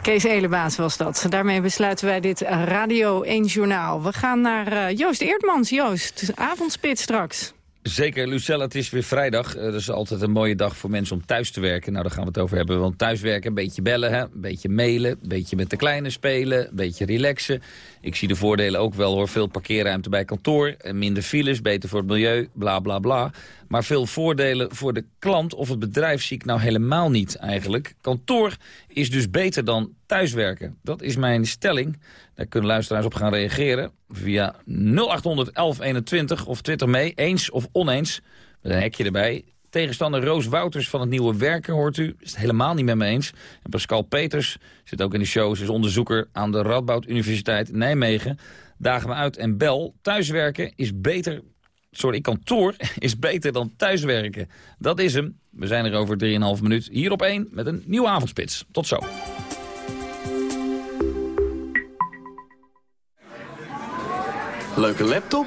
Kees Elebaas was dat. Daarmee besluiten wij dit Radio 1 Journaal. We gaan naar Joost Eertmans. Joost, avondspit straks. Zeker, Lucella, het is weer vrijdag. Uh, dat is altijd een mooie dag voor mensen om thuis te werken. Nou, daar gaan we het over hebben. Want thuiswerken, een beetje bellen, hè? een beetje mailen... een beetje met de kleine spelen, een beetje relaxen. Ik zie de voordelen ook wel, hoor. Veel parkeerruimte bij kantoor, minder files, beter voor het milieu, bla bla bla. Maar veel voordelen voor de klant of het bedrijf zie ik nou helemaal niet eigenlijk. Kantoor is dus beter dan thuiswerken. Dat is mijn stelling. Daar kunnen luisteraars op gaan reageren via 0800 1121 of Twitter mee, eens of oneens. Met een hekje erbij. Tegenstander Roos Wouters van het Nieuwe Werken, hoort u, is het helemaal niet met me eens. En Pascal Peters zit ook in de show, is onderzoeker aan de Radboud Universiteit Nijmegen. Dagen me uit en bel. Thuiswerken is beter sorry, kantoor (laughs) is beter dan thuiswerken. Dat is hem. We zijn er over 3,5 minuut hier op 1 met een nieuwe avondspits. Tot zo. Leuke laptop?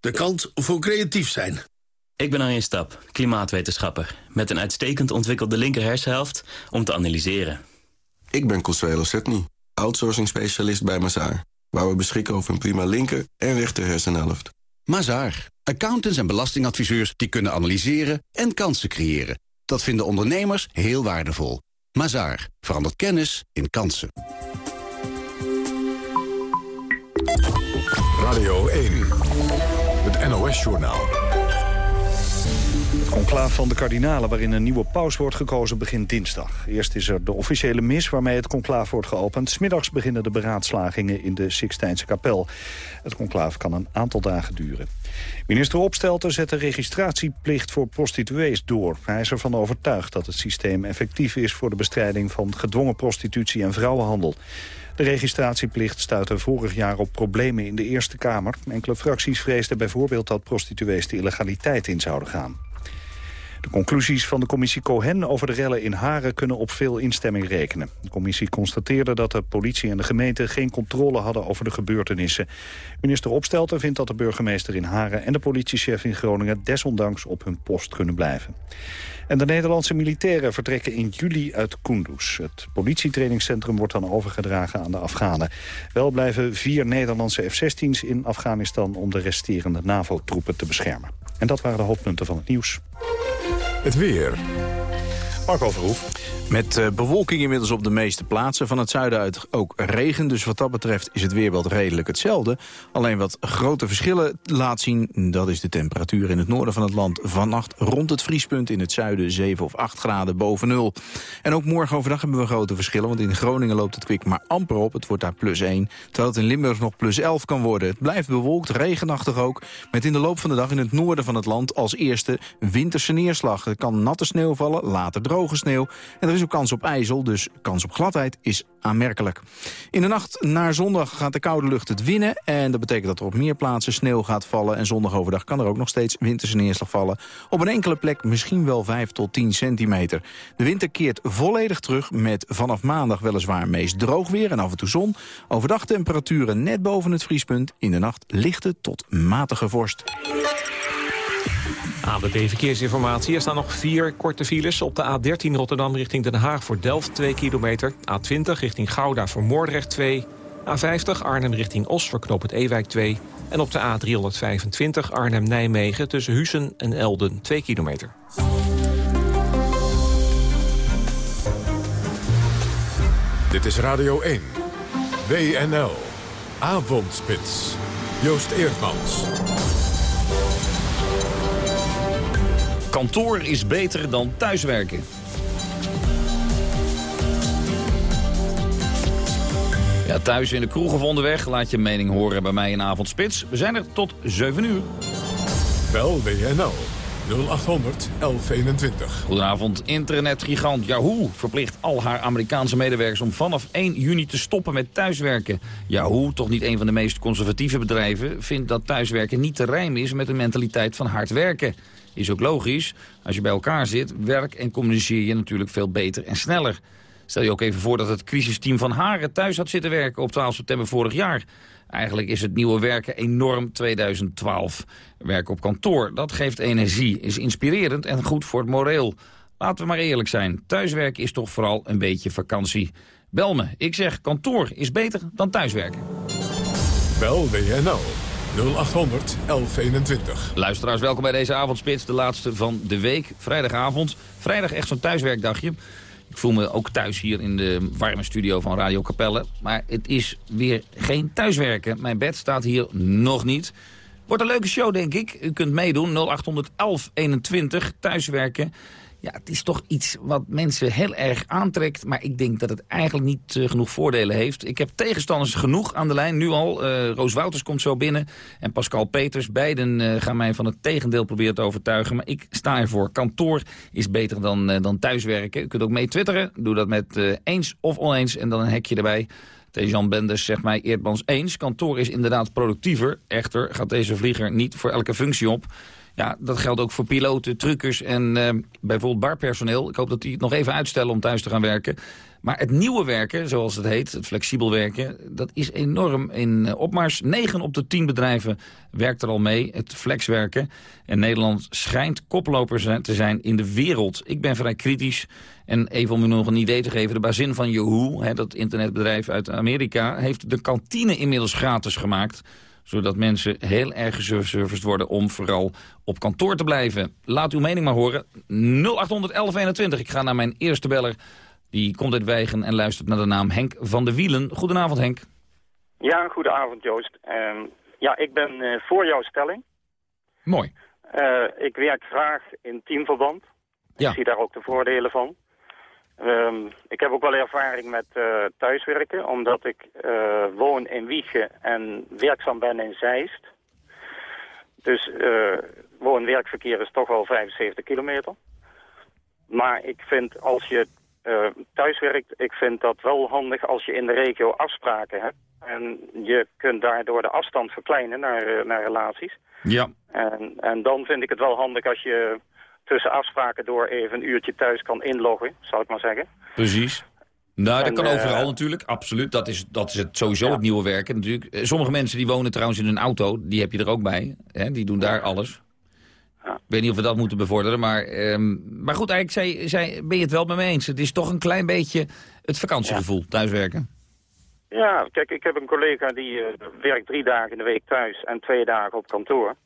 De kant voor creatief zijn. Ik ben Arjen Stap, klimaatwetenschapper. Met een uitstekend ontwikkelde linkerhersenhelft om te analyseren. Ik ben Consuelo Setny, outsourcing specialist bij Mazaar. Waar we beschikken over een prima linker- en rechter hersenhelft. Mazaar. Accountants en belastingadviseurs die kunnen analyseren en kansen creëren. Dat vinden ondernemers heel waardevol. Mazaar. Verandert kennis in kansen. Radio 1. NOS-journaal. Het conclaaf van de kardinalen waarin een nieuwe paus wordt gekozen begint dinsdag. Eerst is er de officiële mis waarmee het conclaaf wordt geopend. Smiddags beginnen de beraadslagingen in de Sixtijnse kapel. Het conclaaf kan een aantal dagen duren. Minister Opstelten zet de registratieplicht voor prostituees door. Hij is ervan overtuigd dat het systeem effectief is voor de bestrijding van gedwongen prostitutie en vrouwenhandel. De registratieplicht stuitte vorig jaar op problemen in de Eerste Kamer. Enkele fracties vreesden bijvoorbeeld dat prostituees de illegaliteit in zouden gaan. De conclusies van de commissie Cohen over de rellen in Haren kunnen op veel instemming rekenen. De commissie constateerde dat de politie en de gemeente geen controle hadden over de gebeurtenissen. Minister Opstelten vindt dat de burgemeester in Haren en de politiechef in Groningen desondanks op hun post kunnen blijven. En de Nederlandse militairen vertrekken in juli uit Kunduz. Het politietrainingscentrum wordt dan overgedragen aan de Afghanen. Wel blijven vier Nederlandse F-16's in Afghanistan om de resterende NAVO-troepen te beschermen. En dat waren de hoofdpunten van het nieuws. Het weer. Marco Verhoef. Met uh, bewolking inmiddels op de meeste plaatsen. Van het zuiden uit ook regen. Dus wat dat betreft is het weerbeeld redelijk hetzelfde. Alleen wat grote verschillen laat zien. Dat is de temperatuur in het noorden van het land. Vannacht rond het vriespunt. In het zuiden 7 of 8 graden boven nul. En ook morgen overdag hebben we grote verschillen. Want in Groningen loopt het kwik maar amper op. Het wordt daar plus 1. Terwijl het in Limburg nog plus 11 kan worden. Het blijft bewolkt, regenachtig ook. Met in de loop van de dag in het noorden van het land als eerste winterse neerslag. Er kan natte sneeuw vallen, later droge sneeuw. En er is ook kans op ijzel, dus kans op gladheid is aanmerkelijk. In de nacht naar zondag gaat de koude lucht het winnen. En dat betekent dat er op meer plaatsen sneeuw gaat vallen. En zondag overdag kan er ook nog steeds winterse neerslag vallen. Op een enkele plek misschien wel 5 tot 10 centimeter. De winter keert volledig terug met vanaf maandag weliswaar meest droog weer en af en toe zon. Overdag temperaturen net boven het vriespunt. In de nacht lichte tot matige vorst. ABB Verkeersinformatie. Er staan nog vier korte files. Op de A13 Rotterdam richting Den Haag voor Delft 2 kilometer. A20 richting Gouda voor Moordrecht 2. A50 Arnhem richting Os voor Knoop het Ewijk 2. En op de A325 Arnhem-Nijmegen tussen Hussen en Elden 2 kilometer. Dit is Radio 1. WNL. Avondspits. Joost Eerdmans. Kantoor is beter dan thuiswerken. Ja, thuis in de kroeg of onderweg, laat je mening horen bij mij in Avondspits. We zijn er tot 7 uur. Bel WNL 0800 1121. Goedenavond. Internetgigant Yahoo verplicht al haar Amerikaanse medewerkers om vanaf 1 juni te stoppen met thuiswerken. Yahoo, toch niet een van de meest conservatieve bedrijven, vindt dat thuiswerken niet te rijmen is met de mentaliteit van hard werken. Is ook logisch. Als je bij elkaar zit, werk en communiceer je natuurlijk veel beter en sneller. Stel je ook even voor dat het crisisteam van Haren thuis had zitten werken op 12 september vorig jaar. Eigenlijk is het nieuwe werken enorm 2012. Werken op kantoor, dat geeft energie, is inspirerend en goed voor het moreel. Laten we maar eerlijk zijn, thuiswerken is toch vooral een beetje vakantie. Bel me, ik zeg kantoor is beter dan thuiswerken. Bel WNL 0800 1121. Luisteraars, welkom bij deze avondspits, de laatste van de week. Vrijdagavond, vrijdag echt zo'n thuiswerkdagje. Ik voel me ook thuis hier in de warme studio van Radio Capelle. Maar het is weer geen thuiswerken. Mijn bed staat hier nog niet. Wordt een leuke show, denk ik. U kunt meedoen, 0800 1121, thuiswerken. Ja, het is toch iets wat mensen heel erg aantrekt. Maar ik denk dat het eigenlijk niet uh, genoeg voordelen heeft. Ik heb tegenstanders genoeg aan de lijn, nu al. Uh, Roos Wouters komt zo binnen en Pascal Peters. Beiden uh, gaan mij van het tegendeel proberen te overtuigen. Maar ik sta ervoor. Kantoor is beter dan, dan thuiswerken. U kunt ook mee twitteren. Doe dat met eens of oneens en dan een hekje erbij. Jan Benders zegt mij Eerdmans eens. Kantoor is inderdaad productiever. Echter gaat deze vlieger niet voor elke functie op. Ja, dat geldt ook voor piloten, truckers en uh, bijvoorbeeld barpersoneel. Ik hoop dat die het nog even uitstellen om thuis te gaan werken. Maar het nieuwe werken, zoals het heet, het flexibel werken... dat is enorm in uh, opmars. 9 op de 10 bedrijven werkt er al mee, het flexwerken. En Nederland schijnt koploper te zijn in de wereld. Ik ben vrij kritisch. En even om u nog een idee te geven, de bazin van Yahoo... Hè, dat internetbedrijf uit Amerika... heeft de kantine inmiddels gratis gemaakt zodat mensen heel erg geserviced worden om vooral op kantoor te blijven. Laat uw mening maar horen. 081121. Ik ga naar mijn eerste beller. Die komt uit Wijgen en luistert naar de naam Henk van de Wielen. Goedenavond Henk. Ja, goedenavond Joost. Uh, ja, ik ben uh, voor jouw stelling. Mooi. Uh, ik werk graag in teamverband. Ja. Ik zie daar ook de voordelen van. Um, ik heb ook wel ervaring met uh, thuiswerken, omdat ik uh, woon in Wiegen en werkzaam ben in Zeist. Dus uh, woon-werkverkeer is toch wel 75 kilometer. Maar ik vind als je thuiswerkt, ik vind dat wel handig als je in de regio afspraken hebt. En je kunt daardoor de afstand verkleinen naar, naar relaties. Ja. En, en dan vind ik het wel handig als je tussen afspraken door even een uurtje thuis kan inloggen, zal ik maar zeggen. Precies. Nou, dat kan overal natuurlijk, absoluut. Dat is, dat is het sowieso ja. het nieuwe werken natuurlijk. Eh, sommige mensen die wonen trouwens in een auto, die heb je er ook bij. Hè? Die doen daar alles. Ja. Ik weet niet of we dat moeten bevorderen, maar, um, maar goed, eigenlijk zei, zei, ben je het wel met me eens. Het is toch een klein beetje het vakantiegevoel, thuiswerken. Ja, kijk, ik heb een collega die uh, werkt drie dagen in de week thuis en twee dagen op kantoor.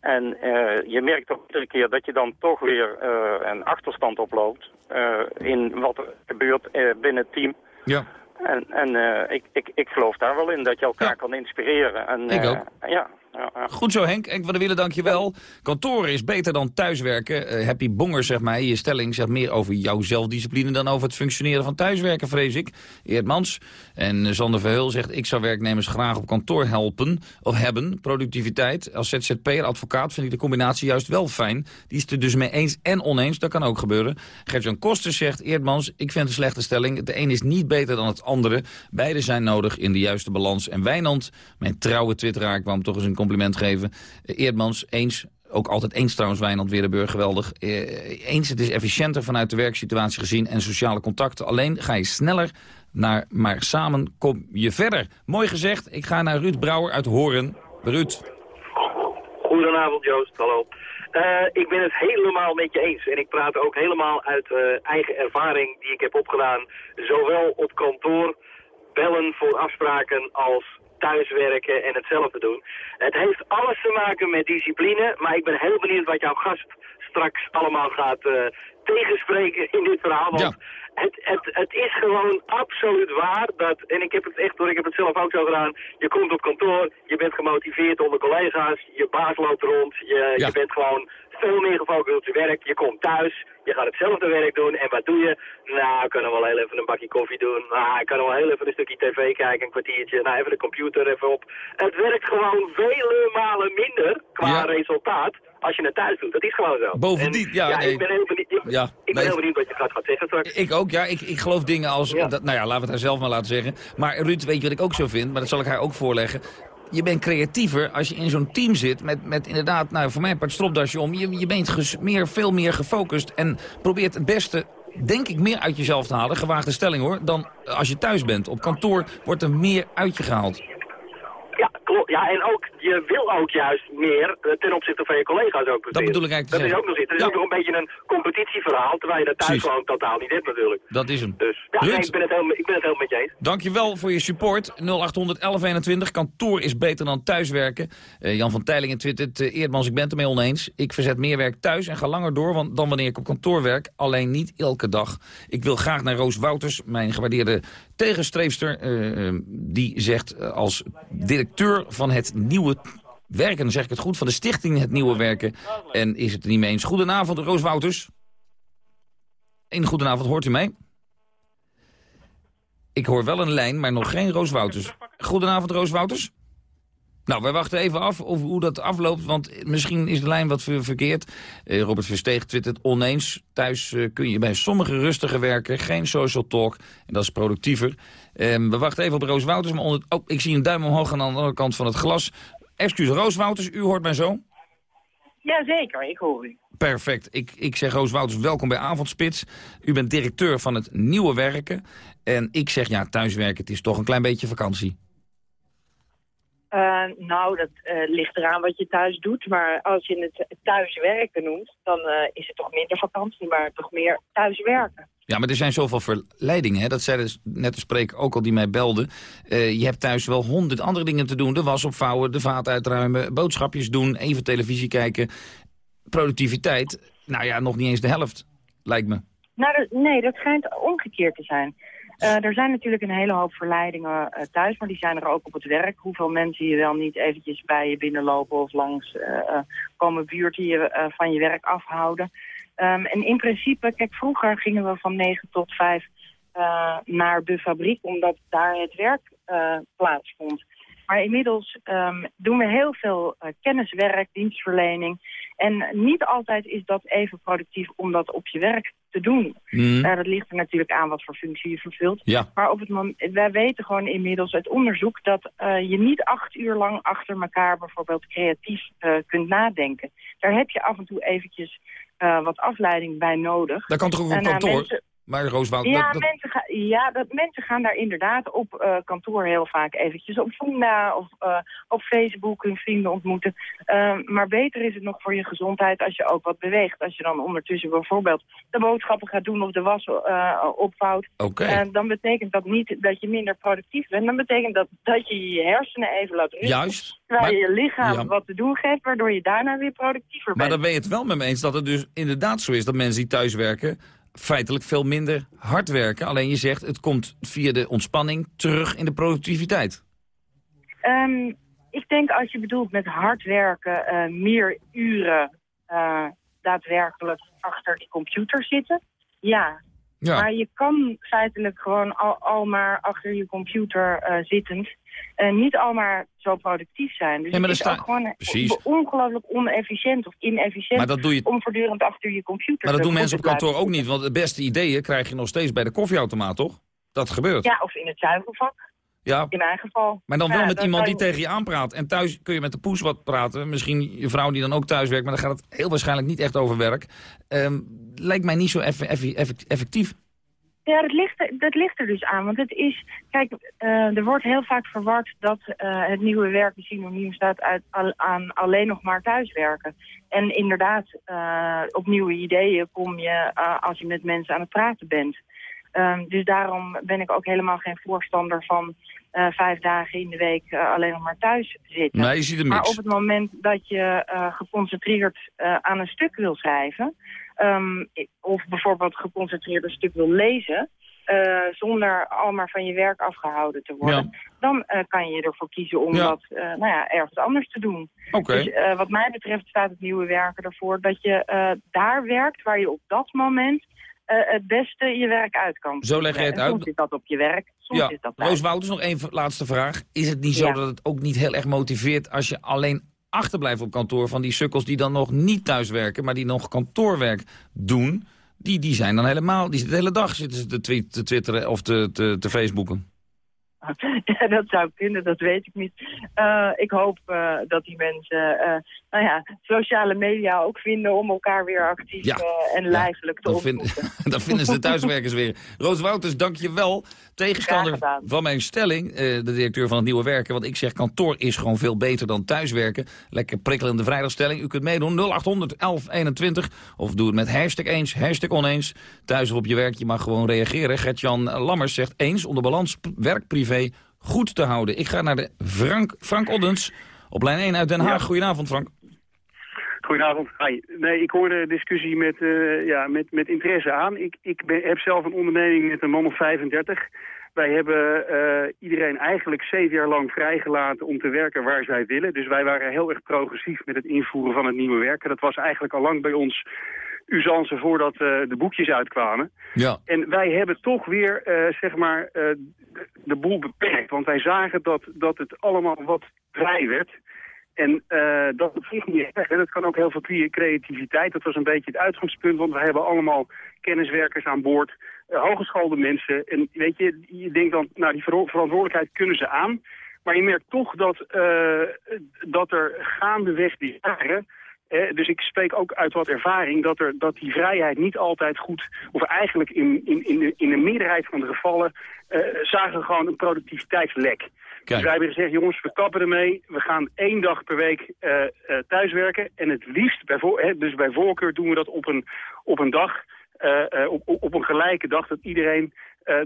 En uh, je merkt toch iedere keer dat je dan toch weer uh, een achterstand oploopt uh, in wat er gebeurt binnen het team. Ja. En, en ik, ik, ik geloof daar wel in dat je elkaar ja. kan inspireren. En, ik ook. Ja, ja. Goed zo Henk, Henk van der Wielen, dankjewel. Kantoren is beter dan thuiswerken. Uh, Happy Bonger, zeg maar, je stelling zegt meer over jouw zelfdiscipline... dan over het functioneren van thuiswerken, vrees ik. Eerdmans. En Sander Verheul zegt, ik zou werknemers graag op kantoor helpen of hebben. Productiviteit. Als ZZP'er, advocaat, vind ik de combinatie juist wel fijn. Die is het er dus mee eens en oneens, dat kan ook gebeuren. Gert-Jan Koster zegt, Eerdmans, ik vind het een slechte stelling. De een is niet beter dan het andere. Beide zijn nodig in de juiste balans. En Wijnand, mijn trouwe twitteraar, kwam toch eens een compliment geven. Eerdmans, eens, ook altijd eens trouwens, Wijnand Weerdenburg, geweldig. eens, het is efficiënter vanuit de werksituatie gezien en sociale contacten. Alleen ga je sneller naar, maar samen kom je verder. Mooi gezegd, ik ga naar Ruud Brouwer uit Horen. Ruud. Goedenavond Joost, hallo. Uh, ik ben het helemaal met je eens. En ik praat ook helemaal uit uh, eigen ervaring die ik heb opgedaan. Zowel op kantoor, bellen voor afspraken als thuiswerken en hetzelfde doen. Het heeft alles te maken met discipline, maar ik ben heel benieuwd wat jouw gast straks allemaal gaat uh, tegenspreken in dit verhaal. Want het, het, het is gewoon absoluut waar dat, en ik heb het echt, ik heb het zelf ook zo gedaan. Je komt op kantoor, je bent gemotiveerd onder collega's, je baas loopt rond, je, je bent gewoon veel meer gefocust op je werk. Je komt thuis, je gaat hetzelfde werk doen en wat doe je? Nou, ik kan nog wel heel even een bakje koffie doen. Nou, ik kan nog wel heel even een stukje tv kijken, een kwartiertje. Nou, even de computer even op. Het werkt gewoon vele malen minder qua resultaat als je het thuis doet. Dat is gewoon zo. Bovendien, ja, nee. ik ben heel benieuwd, Ja, ik ben nee. heel benieuwd wat je gaat, gaat zeggen straks. Ik ook, ja. Ik, ik geloof dingen als... Dat, nou ja, laten we het haar zelf maar laten zeggen. Maar Ruud, weet je wat ik ook zo vind? Maar dat zal ik haar ook voorleggen. Je bent creatiever als je in zo'n team zit met, met inderdaad, nou voor mij een paar stropdasje om. Je, je bent meer, veel meer gefocust en probeert het beste, denk ik, meer uit jezelf te halen. Gewaagde stelling hoor, dan als je thuis bent. Op kantoor wordt er meer uit je gehaald. Ja, klopt. Ja, en ook, je wil ook juist meer eh, ten opzichte van je collega's ook. Dat bedoel ik eigenlijk Dat is ook nog zitten. Het is ook nog een beetje een competitieverhaal, terwijl je dat thuis gewoon totaal niet hebt natuurlijk. Dat is hem. Dus ja, Ruud? nee, ik, ben het helemaal, ik ben het helemaal met je eens. Dankjewel voor je support. 0800 1121. Kantoor is beter dan thuiswerken. Eh, Jan van Teilingen twittert. eh, Eerdmans, ik ben het ermee oneens. Ik verzet meer werk thuis en ga langer door want, dan wanneer ik op kantoor werk. Alleen niet elke dag. Ik wil graag naar Roos Wouters, mijn gewaardeerde tegenstreefster. die zegt als directeur van het nieuwe werken, zeg ik het goed, van de stichting Het Nieuwe Werken. En is het er niet mee eens. Goedenavond, Roos Wouters. Een goedenavond, hoort u mij? Ik hoor wel een lijn, maar nog geen Roos Wouters. Goedenavond, Roos Wouters. Nou, wij wachten even af of hoe dat afloopt, want misschien is de lijn wat ver- verkeerd. Eh, Robert Versteeg twittert oneens. Thuis eh, kun je bij sommigen rustiger werken, geen social talk. En dat is productiever. Ehm, we wachten even op Roos Wouters, maar oh, ik zie een duim omhoog aan de andere kant van het glas. Excuus, Roos Wouters, u hoort mij zo? Jazeker, ik hoor u. Perfect. Ik, ik zeg Roos Wouters, welkom bij Avondspits. U bent directeur van het Nieuwe Werken. En ik zeg, ja, thuiswerken, het is toch een klein beetje vakantie. Eh, nou, dat eh, ligt eraan wat je thuis doet. Maar als je het thuiswerken noemt, dan eh, is het toch minder vakantie, maar toch meer thuiswerken. Ja, maar er zijn zoveel verleidingen. Hè? Dat zei dus net de spreker ook al die mij belde. Eh, je hebt thuis wel honderd andere dingen te doen. De was opvouwen, de vaat uitruimen, boodschapjes doen, even televisie kijken. Productiviteit, nou ja, nog niet eens de helft, lijkt me. Nou, nee, dat schijnt omgekeerd te zijn. Eh, er zijn natuurlijk een hele hoop verleidingen eh, thuis, maar die zijn er ook op het werk. Hoeveel mensen je wel niet eventjes bij je binnenlopen of langs komen buurten je eh, van je werk afhouden. Ehm, en in principe, kijk, vroeger gingen we van 9 tot 5 eh, naar de fabriek, omdat daar het werk eh, plaatsvond. Maar inmiddels ehm, doen we heel veel eh, kenniswerk, dienstverlening. En niet altijd is dat even productief om dat op je werk te doen. Mm. Dat ligt er natuurlijk aan wat voor functie je vervult. Ja. Maar op het moment, wij weten gewoon inmiddels uit onderzoek dat je niet acht uur lang achter elkaar bijvoorbeeld creatief kunt nadenken. Daar heb je af en toe eventjes eh, wat afleiding bij nodig. Dat kan toch ook op En, eh, kantoor? mensen- Maar Roos Wouters... ja, dat- dat- Mensen ga, ja dat, mensen gaan daar inderdaad op eh, kantoor heel vaak eventjes op Funda of eh, op Facebook hun vrienden ontmoeten. Eh, maar beter is het nog voor je gezondheid als je ook wat beweegt. Als je dan ondertussen bijvoorbeeld de boodschappen gaat doen of de was eh, opvouwt. Eh, dan betekent dat niet dat je minder productief bent. Dan betekent dat dat je je hersenen even laat rusten. Juist. Terwijl je Maar- je lichaam Ja. wat te doen geeft, waardoor je daarna weer productiever Maar bent. dan ben je het wel met me eens dat het dus inderdaad zo is... dat mensen die thuiswerken feitelijk veel minder hard werken. Alleen je zegt, het komt via de ontspanning terug in de productiviteit. Ehm, ik denk als je bedoelt met hard werken, eh, meer uren eh, daadwerkelijk achter die computer zitten. Ja. Ja. Maar je kan feitelijk gewoon al, al maar achter je computer eh, zittend eh, niet al maar zo productief zijn. Dus maar het is ook gewoon Precies. ongelooflijk onefficiënt of inefficiënt Maar dat doe je- om voortdurend achter je computer Maar dat doen mensen op kantoor ook niet. Want de beste ideeën krijg je nog steeds bij de koffieautomaat, toch? Dat gebeurt. Ja, of in het zuigelvak, Ja. in mijn geval. Maar dan wel Ja, met iemand die tegen je aanpraat. En thuis kun je met de poes wat praten. Misschien je vrouw die dan ook thuis werkt. Maar dan gaat het heel waarschijnlijk niet echt over werk. Ehm, lijkt mij niet zo eff- eff- eff- effectief. Ja, dat ligt, er, dat ligt er dus aan. Want het is, kijk, eh, er wordt heel vaak verward dat eh, het nieuwe werken synoniem staat uit, al- aan alleen nog maar thuiswerken. En inderdaad, eh, op nieuwe ideeën kom je als je met mensen aan het praten bent. Ehm, dus daarom ben ik ook helemaal geen voorstander van eh, vijf dagen in de week eh, alleen nog maar thuis zitten. Nee, je ziet een Maar op het moment dat je eh, geconcentreerd aan een stuk wil schrijven... ehm, of bijvoorbeeld geconcentreerd een stuk wil lezen... Zonder al maar van je werk afgehouden te worden... dan kan je ervoor kiezen om Ja. dat nou ja, ergens anders te doen. Dus wat mij betreft staat het nieuwe werken ervoor... dat je daar werkt waar je op dat moment uh, het beste je werk uit kan. Zo leg je het En uit. Soms is dat op je werk, soms Ja, is dat. Roos Wouters, nog één laatste vraag. Is het niet zo Ja. dat het ook niet heel erg motiveert als je alleen achterblijft op kantoor van die sukkels die dan nog niet thuis werken, maar die nog kantoorwerk doen? Die, die zijn dan helemaal, die zitten de hele dag zitten ze te twitteren of te, te, te facebooken. (laughs) ja, dat zou kunnen, dat weet ik niet. Eh, ik hoop eh, dat die mensen eh, nou ja, sociale media ook vinden om elkaar weer actief en lijfelijk te ontmoeten. (laughs) Dan dat vinden ze thuiswerkers weer. Roos Wouters, dank je wel. Tegenstander van mijn stelling, de directeur van het Nieuwe Werken. Want ik zeg kantoor is gewoon veel beter dan thuiswerken. Lekker prikkelende vrijdagstelling. U kunt meedoen 0800 1121 of doe het met hashtag eens, hashtag oneens. Thuis of op je werk, je mag gewoon reageren. Gertjan Lammers zegt eens onder balans werk privé goed te houden. Ik ga naar de Frank, Frank Oddens op lijn 1 uit Den Haag. Goedenavond, Frank. Goedenavond. Nee, ik hoor de discussie met, eh, ja, met, met interesse aan. Ik, ik ben, heb zelf een onderneming met een man of 35. Wij hebben eh, iedereen eigenlijk zeven jaar lang vrijgelaten om te werken waar zij willen. Dus wij waren heel erg progressief met het invoeren van het nieuwe werken. Dat was eigenlijk al lang bij ons usance voordat uh, de boekjes uitkwamen. Ja. En wij hebben toch weer, uh, zeg maar, uh, de, boel beperkt. Want wij zagen dat, dat het allemaal wat vrij werd. En dat vliegt niet weg. En dat kan ook heel veel creativiteit. Dat was een beetje het uitgangspunt. Want we hebben allemaal kenniswerkers aan boord. Hogeschoolde mensen. En weet je, je denkt dan, nou die ver verantwoordelijkheid kunnen ze aan. Maar je merkt toch dat, dat er gaandeweg die jaren... Eh, dus ik spreek ook uit wat ervaring dat, er, dat die vrijheid niet altijd goed... of eigenlijk in, in, in, de, in de meerderheid van de gevallen... Uh, zagen we gewoon een productiviteitslek. Kijk. Dus wij hebben gezegd, jongens, we kappen ermee. We gaan één dag per week uh, uh, thuiswerken. En het liefst, bij vo hè, dus bij voorkeur doen we dat op een, op een dag... op, op een gelijke dag dat iedereen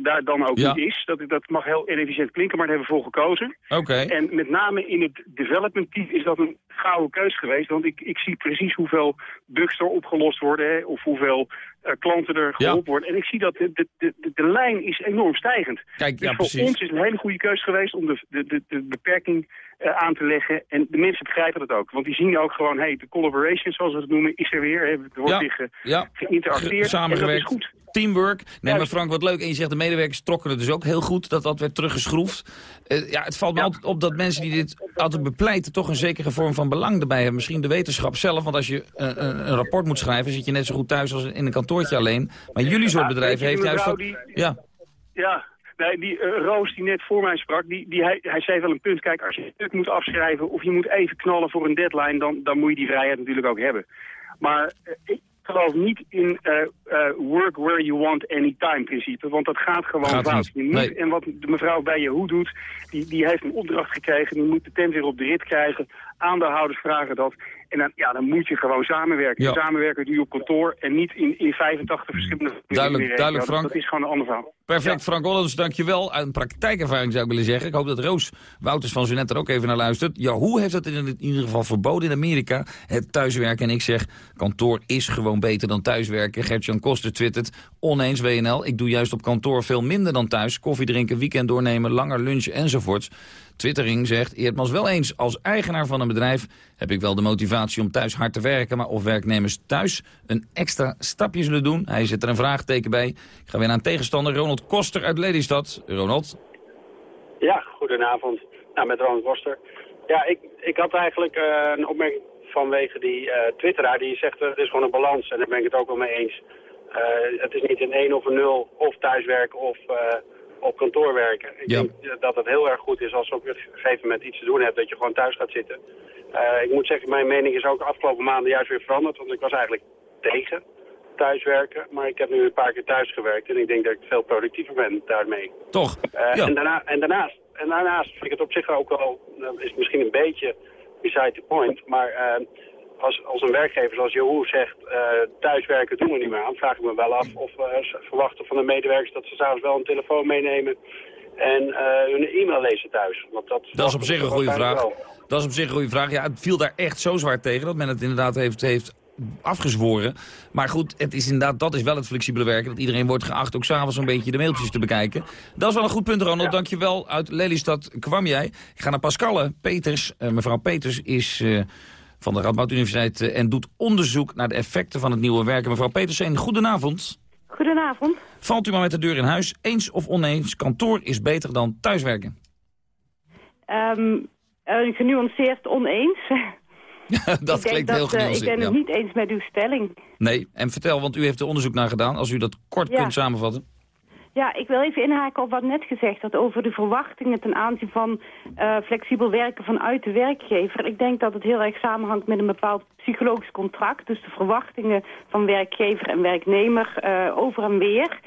daar dan ook ja. niet is. Dat, dat mag heel inefficiënt klinken, maar daar hebben we voor gekozen. Oké. Okay. En met name in het development team is dat een gouden keus geweest. Want ik, ik zie precies hoeveel bugs er opgelost worden. Hè, of hoeveel uh, klanten er geholpen ja. worden. En ik zie dat de, de, de, de, lijn is enorm stijgend. Kijk, dus ja, voor precies. ons is het een hele goede keus geweest om de, de, de, de beperking uh, aan te leggen. En de mensen begrijpen dat ook. Want die zien ook gewoon, hey, de collaboration, zoals we het noemen, is er weer. Hè, er wordt ja. weer ge, ja. geïnteracteerd. Samengewerkt. En dat is goed. Teamwork. Nee, maar Frank, wat leuk. En je zegt de medewerkers trokken het dus ook heel goed. Dat dat werd teruggeschroefd. Uh, ja, het valt me altijd op dat mensen die dit altijd bepleiten... toch een zekere vorm van belang erbij hebben. Misschien de wetenschap zelf. Want als je een, een, rapport moet schrijven... zit je net zo goed thuis als in een kantoortje alleen. Maar jullie soort bedrijf ja, heeft juist... Dat, ja. ja, Nee, die uh, Roos die net voor mij sprak, die, die, hij, hij zei wel een punt. Kijk, als je een stuk moet afschrijven of je moet even knallen voor een deadline... dan, dan moet je die vrijheid natuurlijk ook hebben. Maar uh, ik geloof niet in uh, work where you want anytime principe. Want dat gaat gewoon gaat fout. Je moet, nee. En wat de mevrouw bij je hoe doet, die, die heeft een opdracht gekregen. Die moet de tent weer op de rit krijgen. Aandeelhouders vragen dat. En dan, ja, dan moet je gewoon samenwerken. Ja. Samenwerken doe je op kantoor en niet in, in 85 verschillende... Duidelijk, duidelijk Frank. Dat is gewoon een ander verhaal. Perfect, ja. Frank Ollens, dankjewel. Een praktijkervaring zou ik willen zeggen. Ik hoop dat Roos Wouters van Zunet er ook even naar luistert. Ja, hoe heeft dat in ieder geval verboden in Amerika? Het thuiswerken. En ik zeg, kantoor is gewoon beter dan thuiswerken. Gert-Jan Koster twittert, oneens WNL. Ik doe juist op kantoor veel minder dan thuis. Koffie drinken, weekend doornemen, langer lunchen enzovoorts. Twittering zegt, Eerdmans wel eens, als eigenaar van een bedrijf heb ik wel de motivatie om thuis hard te werken. Maar of werknemers thuis een extra stapje zullen doen, hij zet er een vraagteken bij. Ik ga weer naar een tegenstander, Ronald Koster uit Lelystad. Ronald? Ja, goedenavond. Nou, met Ronald Koster. Ja, ik, ik had eigenlijk uh, een opmerking vanwege die uh, twitteraar die zegt, uh, het is gewoon een balans. En daar ben ik het ook wel mee eens. het is niet een 1 of een 0, of thuiswerken of op kantoor werken. Ik ja. denk dat het heel erg goed is als je op een gegeven moment iets te doen hebt, dat je gewoon thuis gaat zitten. Uh, ik moet zeggen, mijn mening is ook de afgelopen maanden juist weer veranderd, want ik was eigenlijk tegen thuiswerken. Maar ik heb nu een paar keer thuis gewerkt en ik denk dat ik veel productiever ben daarmee. Toch? Uh, ja. en, daarna, en, daarnaast, en daarnaast vind ik het op zich ook wel, uh, is misschien een beetje beside the point, maar als, als een werkgever zoals Yahoo zegt, uh, thuiswerken doen we niet meer aan, vraag ik me wel af of we verwachten van de medewerkers dat ze s'avonds wel een telefoon meenemen en uh, hun e-mail lezen thuis. Want dat, dat is op zich een goede vraag. Wel. Dat is op zich een goede vraag. Ja, het viel daar echt zo zwaar tegen dat men het inderdaad heeft, heeft afgezworen. Maar goed, het is inderdaad, dat is wel het flexibele werken. Dat iedereen wordt geacht ook s'avonds een beetje de mailtjes te bekijken. Dat is wel een goed punt, Ronald. Ja. Dankjewel. Uit Lelystad kwam jij. Ik ga naar Pascalle Peters. Uh, mevrouw Peters is uh, van de Radboud Universiteit uh, en doet onderzoek naar de effecten van het nieuwe werken. Mevrouw Peters, een goedenavond. Goedenavond. Valt u maar met de deur in huis. Eens of oneens, kantoor is beter dan thuiswerken? Um, genuanceerd oneens. (laughs) dat ik klinkt dat, heel genuanceerd. Ik ben het niet eens met uw stelling. Nee, en vertel, want u heeft er onderzoek naar gedaan. Als u dat kort Ja. kunt samenvatten. Ja, ik wil even inhaken op wat net gezegd werd over de verwachtingen ten aanzien van eh, flexibel werken vanuit de werkgever. Ik denk dat het heel erg samenhangt met een bepaald psychologisch contract. Dus de verwachtingen van werkgever en werknemer eh, over en weer.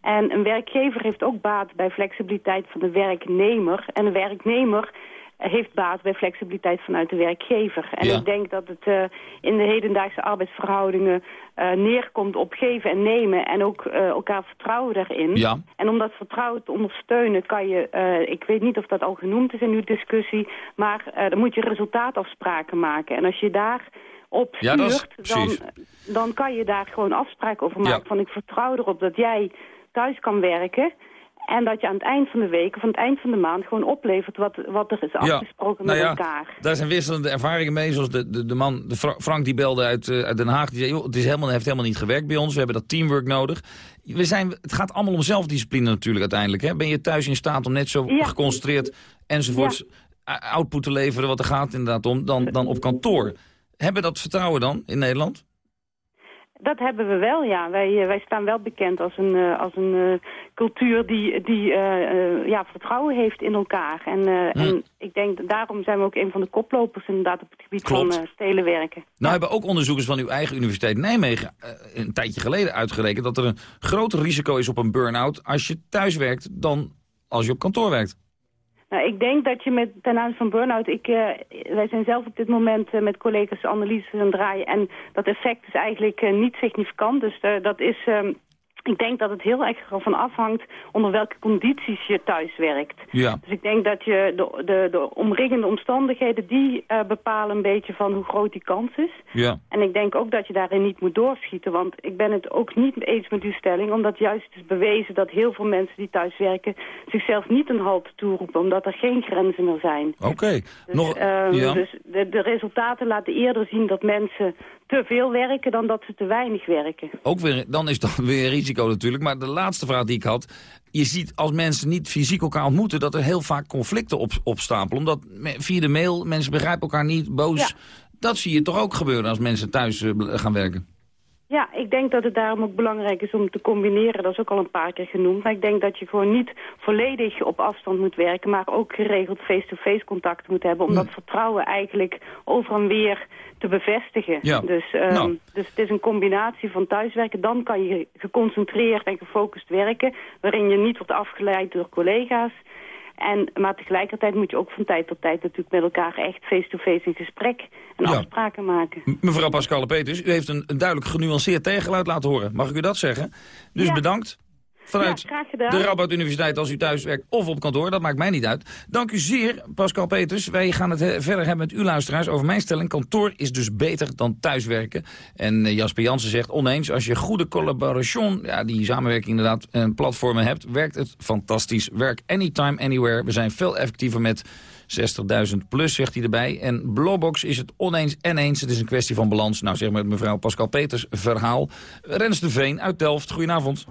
En een werkgever heeft ook baat bij flexibiliteit van de werknemer. En een werknemer heeft baat bij flexibiliteit vanuit de werkgever. En Ja. ik denk dat het eh, in de hedendaagse arbeidsverhoudingen eh, neerkomt op geven en nemen en ook eh, elkaar vertrouwen daarin. Ja. En om dat vertrouwen te ondersteunen kan je, ik weet niet of dat al genoemd is in uw discussie, maar dan moet je resultaatafspraken maken. En als je daar op Ja, stuurt, dan, dan kan je daar gewoon afspraken over Ja. maken. Van ik vertrouw erop dat jij thuis kan werken. En dat je aan het eind van de week of aan het eind van de maand gewoon oplevert wat, wat er is afgesproken nou met ja, elkaar. Daar zijn wisselende ervaringen mee. Zoals de, de, de man, de Fra- Frank die belde uit, eh, uit Den Haag. Die zei, joh, het is helemaal, heeft helemaal niet gewerkt bij ons. We hebben dat teamwork nodig. We zijn, het gaat allemaal om zelfdiscipline natuurlijk uiteindelijk. Hè? Ben je thuis in staat om net zo Ja. geconcentreerd enzovoorts eh, output te leveren... wat er gaat inderdaad om, dan, dan op kantoor. Hebben dat vertrouwen dan in Nederland? Dat hebben we wel, ja. Wij, eh, wij staan wel bekend als een, eh, als een eh, cultuur die, die ja, vertrouwen heeft in elkaar. En, eh, en ik denk, daarom zijn we ook een van de koplopers inderdaad op het gebied Klopt. van eh stelenwerken. Nou hebben ook onderzoekers van uw eigen universiteit Nijmegen... een tijdje geleden uitgerekend dat er een groter risico is op een burn-out... als je thuis werkt dan als je op kantoor werkt. Nou, ik denk dat je met ten aanzien van burn-out... Ik, eh, wij zijn zelf op dit moment eh, met collega's analyses aan het draaien... en dat effect is eigenlijk eh, niet significant. Dus dat is... ehm, ik denk dat het heel erg ervan afhangt onder welke condities je thuis werkt. Ja. Dus ik denk dat je de, de, de omringende omstandigheden... die eh, bepalen een beetje van hoe groot die kans is. Ja. En ik denk ook dat je daarin niet moet doorschieten. Want ik ben het ook niet eens met uw stelling. Omdat juist is bewezen dat heel veel mensen die thuis werken... zichzelf niet een halt toeroepen. Omdat er geen grenzen meer zijn. Oké. Dus, Nog, ehm, ja. dus de, de resultaten laten eerder zien dat mensen te veel werken... dan dat ze te weinig werken. Ook weer, dan is dat (laughs) weer risico natuurlijk. Maar de laatste vraag die ik had. Je ziet als mensen niet fysiek elkaar ontmoeten... dat er heel vaak conflicten op, opstapelen. Omdat via de mail mensen begrijpen elkaar niet, boos. Dat zie je toch ook gebeuren als mensen thuis eh, gaan werken. Ja, ik denk dat het daarom ook belangrijk is om te combineren. Dat is ook al een paar keer genoemd. Maar ik denk dat je gewoon niet volledig op afstand moet werken... maar ook geregeld face-to-face contact moet hebben... om dat vertrouwen eigenlijk over en weer te bevestigen. Ja. Dus, ehm, Nou. dus het is een combinatie van thuiswerken. Dan kan je geconcentreerd en gefocust werken... waarin je niet wordt afgeleid door collega's... En, maar tegelijkertijd moet je ook van tijd tot tijd natuurlijk met elkaar echt face-to-face in gesprek en Ja. afspraken maken. M- Mevrouw Pascale Peters, u heeft een, een duidelijk genuanceerd tegengeluid laten horen. Mag ik u dat zeggen? Dus Ja. bedankt. Vanuit Ja, de Radboud Universiteit als u thuis werkt of op kantoor. Dat maakt mij niet uit. Dank u zeer, Pascal Peters. Wij gaan het eh, verder hebben met uw luisteraars over mijn stelling. Kantoor is dus beter dan thuiswerken. En eh, Jasper Jansen zegt oneens, als je goede collaboration, ja, die samenwerking inderdaad, en platformen hebt, werkt het fantastisch. Werk anytime, anywhere. We zijn veel effectiever met 60.000 plus, zegt hij erbij. En Blowbox is het oneens en eens. Het is een kwestie van balans. Nou, zeg maar mevrouw Pascal Peters verhaal. Rens de Veen uit Delft, goedenavond.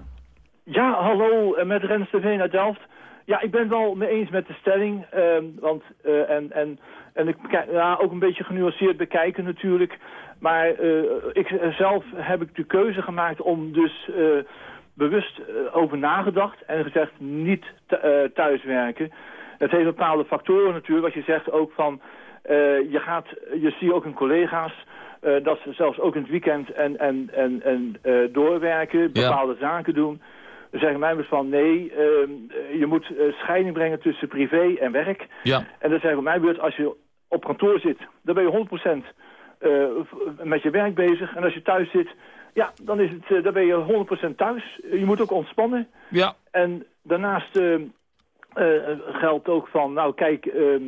Ja, hallo, eh, met Rens de Veen uit Delft. Ja, ik ben het wel mee eens met de stelling. ehm, want, eh, en, en, en ik ja, ook een beetje genuanceerd bekijken natuurlijk. Maar eh, ik zelf heb ik de keuze gemaakt om dus bewust over nagedacht. En gezegd niet th- thuiswerken. Het heeft bepaalde factoren natuurlijk. Wat je zegt ook van, je gaat, je ziet ook in collega's... dat ze zelfs ook in het weekend en, en, en, en doorwerken, bepaalde zaken doen. Zeggen mij dus van nee, ehm, eh, je moet eh, scheiding brengen tussen privé en werk. Ja. En dan zeggen mij beurt, als je op kantoor zit, dan ben je 100% eh, met je werk bezig. En als je thuis zit, ja, dan, is het, dan ben je 100% thuis. Je moet ook ontspannen. Ja. En daarnaast geldt ook van, nou kijk, ehm,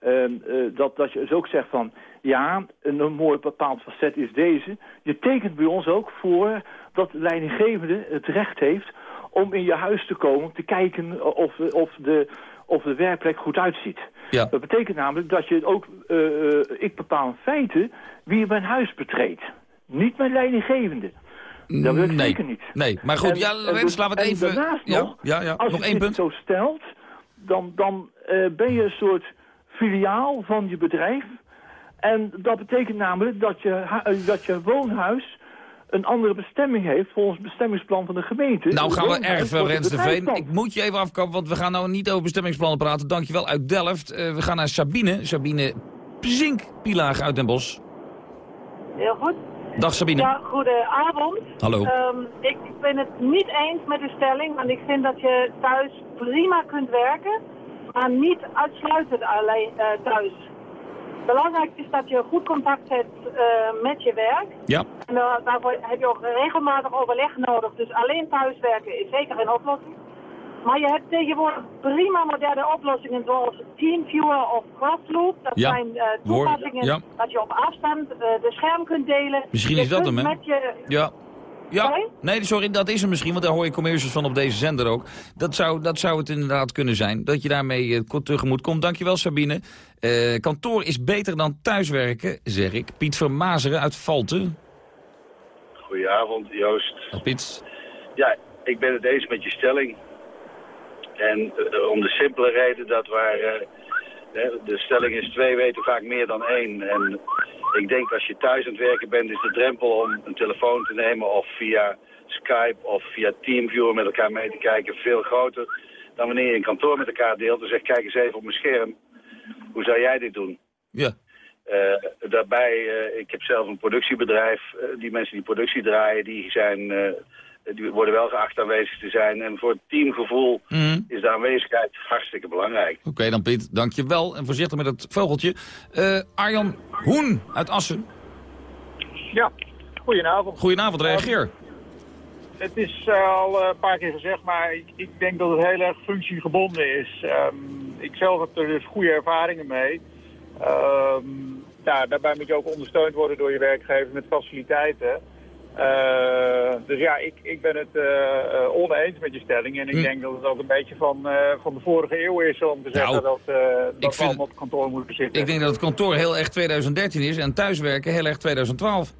ehm, eh, dat, dat je dus ook zegt van, Ja, een mooi bepaald facet is deze. Je tekent bij ons ook voor dat de leidinggevende het recht heeft om in je huis te komen... te kijken of, of, de, of de werkplek goed uitziet. Ja. Dat betekent namelijk dat je ook... Uh, ik bepaal in feite wie mijn huis betreedt. Niet mijn leidinggevende. Dat wil ik nee. zeker niet. Nee, maar goed, En- ja, en Rens, dus- laten we het en even... daarnaast ja, nog, ja, ja, als nog je één punt. zo stelt, dan, dan eh, ben je een soort filiaal van je bedrijf. En dat betekent namelijk dat je, eh, dat je woonhuis een andere bestemming heeft volgens het bestemmingsplan van de gemeente. Nou gaan we erg veel, Rens de Veen. Ik moet je even afkappen, want we gaan nou niet over bestemmingsplannen praten. Dankjewel uit Delft. Eh, we gaan naar Sabine. Sabine Zink, Pilaag uit Den Bosch. Heel goed. Dag Sabine. Ja, goedenavond. Hallo. Ehm, ik ben het niet eens met de stelling, want ik vind dat je thuis prima kunt werken, maar niet uitsluitend alleen eh, thuis. Belangrijk is dat je goed contact hebt eh, met je werk. Ja. En daar- daarvoor heb je ook regelmatig overleg nodig. Dus alleen thuiswerken is zeker geen oplossing. Maar je hebt tegenwoordig prima moderne oplossingen zoals TeamViewer of Crossloop. Dat Ja. zijn eh, toepassingen ja. dat je op afstand eh, de scherm kunt delen. Misschien Je is dat hem, hè? Met je, Ja. Ja, Sorry? nee, sorry, dat is er misschien, want daar hoor je commercials van op deze zender ook. Dat zou, dat zou het inderdaad kunnen zijn, dat je daarmee ko- tegemoet komt. Dankjewel Sabine. Eh, kantoor is beter dan thuiswerken, zeg ik. Piet Vermazeren uit Valten. Goedenavond, Joost. Piet. Ja, ik ben het eens met je stelling. En eh, om de simpele reden dat waar... de stelling is twee weten vaak meer dan één. En ik denk als je thuis aan het werken bent, is de drempel om een telefoon te nemen of via Skype of via Teamviewer met elkaar mee te kijken veel groter dan wanneer je een kantoor met elkaar deelt en zegt kijk eens even op mijn scherm. Hoe zou jij dit doen? Ja. Eh, daarbij, eh, ik heb zelf een productiebedrijf. Eh, die mensen die productie draaien, die, zijn, die worden wel geacht aanwezig te zijn. En voor het teamgevoel Mhm. is de aanwezigheid hartstikke belangrijk. Oké dan Piet, dankjewel. En voorzichtig met het vogeltje. Eh, Arjan Hoen uit Assen. Ja, goedenavond. Goedenavond, reageer. Het is eh, al eh, een paar keer gezegd, maar ik, ik denk dat het heel erg functiegebonden is. Ehm, ik zelf heb er dus goede ervaringen mee. Ehm, ja, daarbij moet je ook ondersteund worden door je werkgever met faciliteiten. Eh, dus ja, ik, ik ben het eh, eh, oneens met je stelling. En ik Hm. denk dat het ook een beetje van, van de vorige eeuw is om te zeggen Nou, dat, dat we allemaal op het kantoor moeten zitten. Ik denk dat het kantoor heel erg 2013 is en thuiswerken heel erg 2012.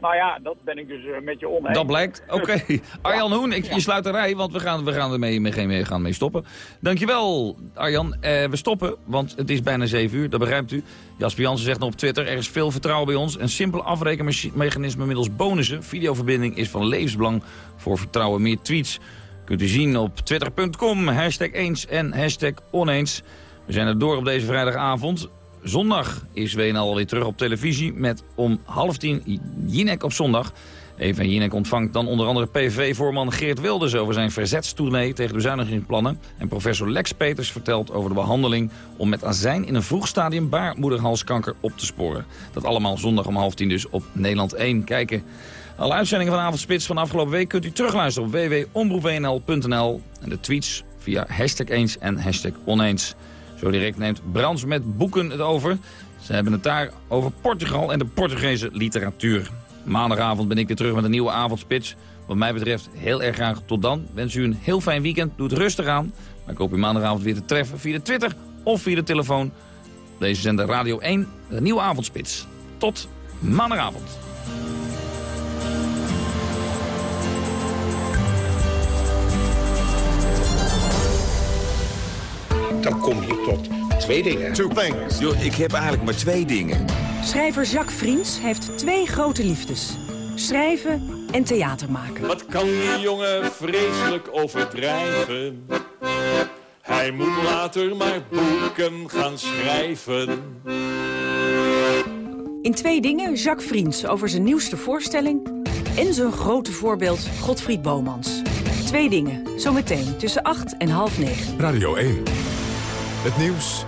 Nou ja, dat ben ik dus eh, met je oneens. Dat blijkt. (laughs) Oké. Arjan Hoen, ik, je sluit de rij, want we gaan, we gaan ermee mee, mee, gaan mee stoppen. Dankjewel, Arjan. Eh, we stoppen, want het is bijna 7 uur, dat begrijpt u. Jasper Jansen zegt op Twitter, er is veel vertrouwen bij ons. Een simpel afrekenmechanisme middels bonussen. Videoverbinding is van levensbelang voor vertrouwen. Meer tweets kunt u zien op twitter.com. Hashtag eens en hashtag oneens. We zijn er door op deze vrijdagavond. Zondag is WNL alweer terug op televisie met om half tien Jinek op zondag. Even Jinek ontvangt dan onder andere PV-voorman Geert Wilders over zijn verzetstournee tegen bezuinigingsplannen. En professor Lex Peters vertelt over de behandeling om met azijn in een vroeg stadium baarmoederhalskanker op te sporen. Dat allemaal zondag om half tien dus op Nederland 1 kijken. Alle uitzendingen van Avondspits van afgelopen week kunt u terugluisteren op www.omroepwnl.nl. En de tweets via hashtag eens en hashtag oneens. Zo direct neemt Brans met boeken het over. Ze hebben het daar over Portugal en de Portugese literatuur. Maandagavond ben ik weer terug met een nieuwe avondspits. Wat mij betreft heel erg graag tot dan. Wens u een heel fijn weekend. Doe het rustig aan. Maar ik hoop u maandagavond weer te treffen via de Twitter of via de telefoon. Deze zender Radio 1, de nieuwe avondspits. Tot maandagavond. Dan kom je tot twee dingen. Two things. Yo, ik heb eigenlijk maar twee dingen. Schrijver Jacques Vriends heeft twee grote liefdes. Schrijven en theater maken. Wat kan die jongen vreselijk overdrijven? Hij moet later maar boeken gaan schrijven. In twee dingen Jacques Vriends over zijn nieuwste voorstelling... en zijn grote voorbeeld Godfried Bomans. Twee dingen, zometeen tussen acht en half negen. Radio 1. Het nieuws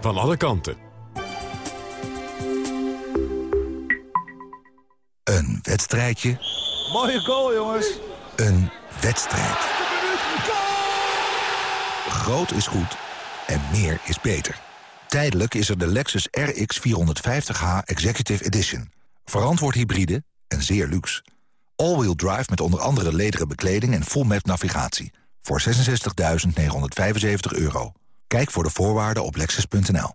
van alle kanten. Een wedstrijdje. Mooie goal, jongens. Een wedstrijd. Groot is goed en meer is beter. Tijdelijk is er de Lexus RX 450h Executive Edition. Verantwoord hybride en zeer luxe. All-wheel drive met onder andere lederen bekleding en full map navigatie. Voor 66.975 euro. Kijk voor de voorwaarden op lexus.nl.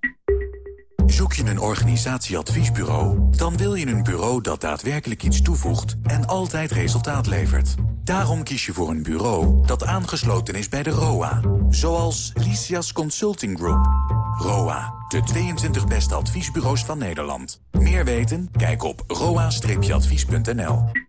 Zoek je een organisatieadviesbureau? Dan wil je een bureau dat daadwerkelijk iets toevoegt en altijd resultaat levert. Daarom kies je voor een bureau dat aangesloten is bij de ROA. Zoals Lysias Consulting Group. ROA, de 22 beste adviesbureaus van Nederland. Meer weten? Kijk op roa-advies.nl.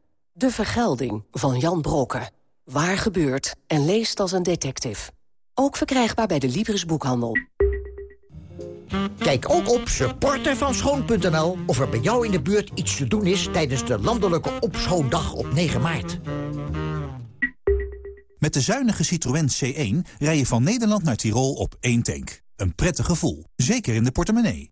De Vergelding van Jan Brokken. Waar gebeurt en leest als een detective. Ook verkrijgbaar bij de Libris Boekhandel. Kijk ook op supportervanschoon.nl of er bij jou in de buurt iets te doen is... tijdens de landelijke opschoondag op 9 maart. Met de zuinige Citroën C1 rij je van Nederland naar Tirol op één tank. Een prettig gevoel, zeker in de portemonnee.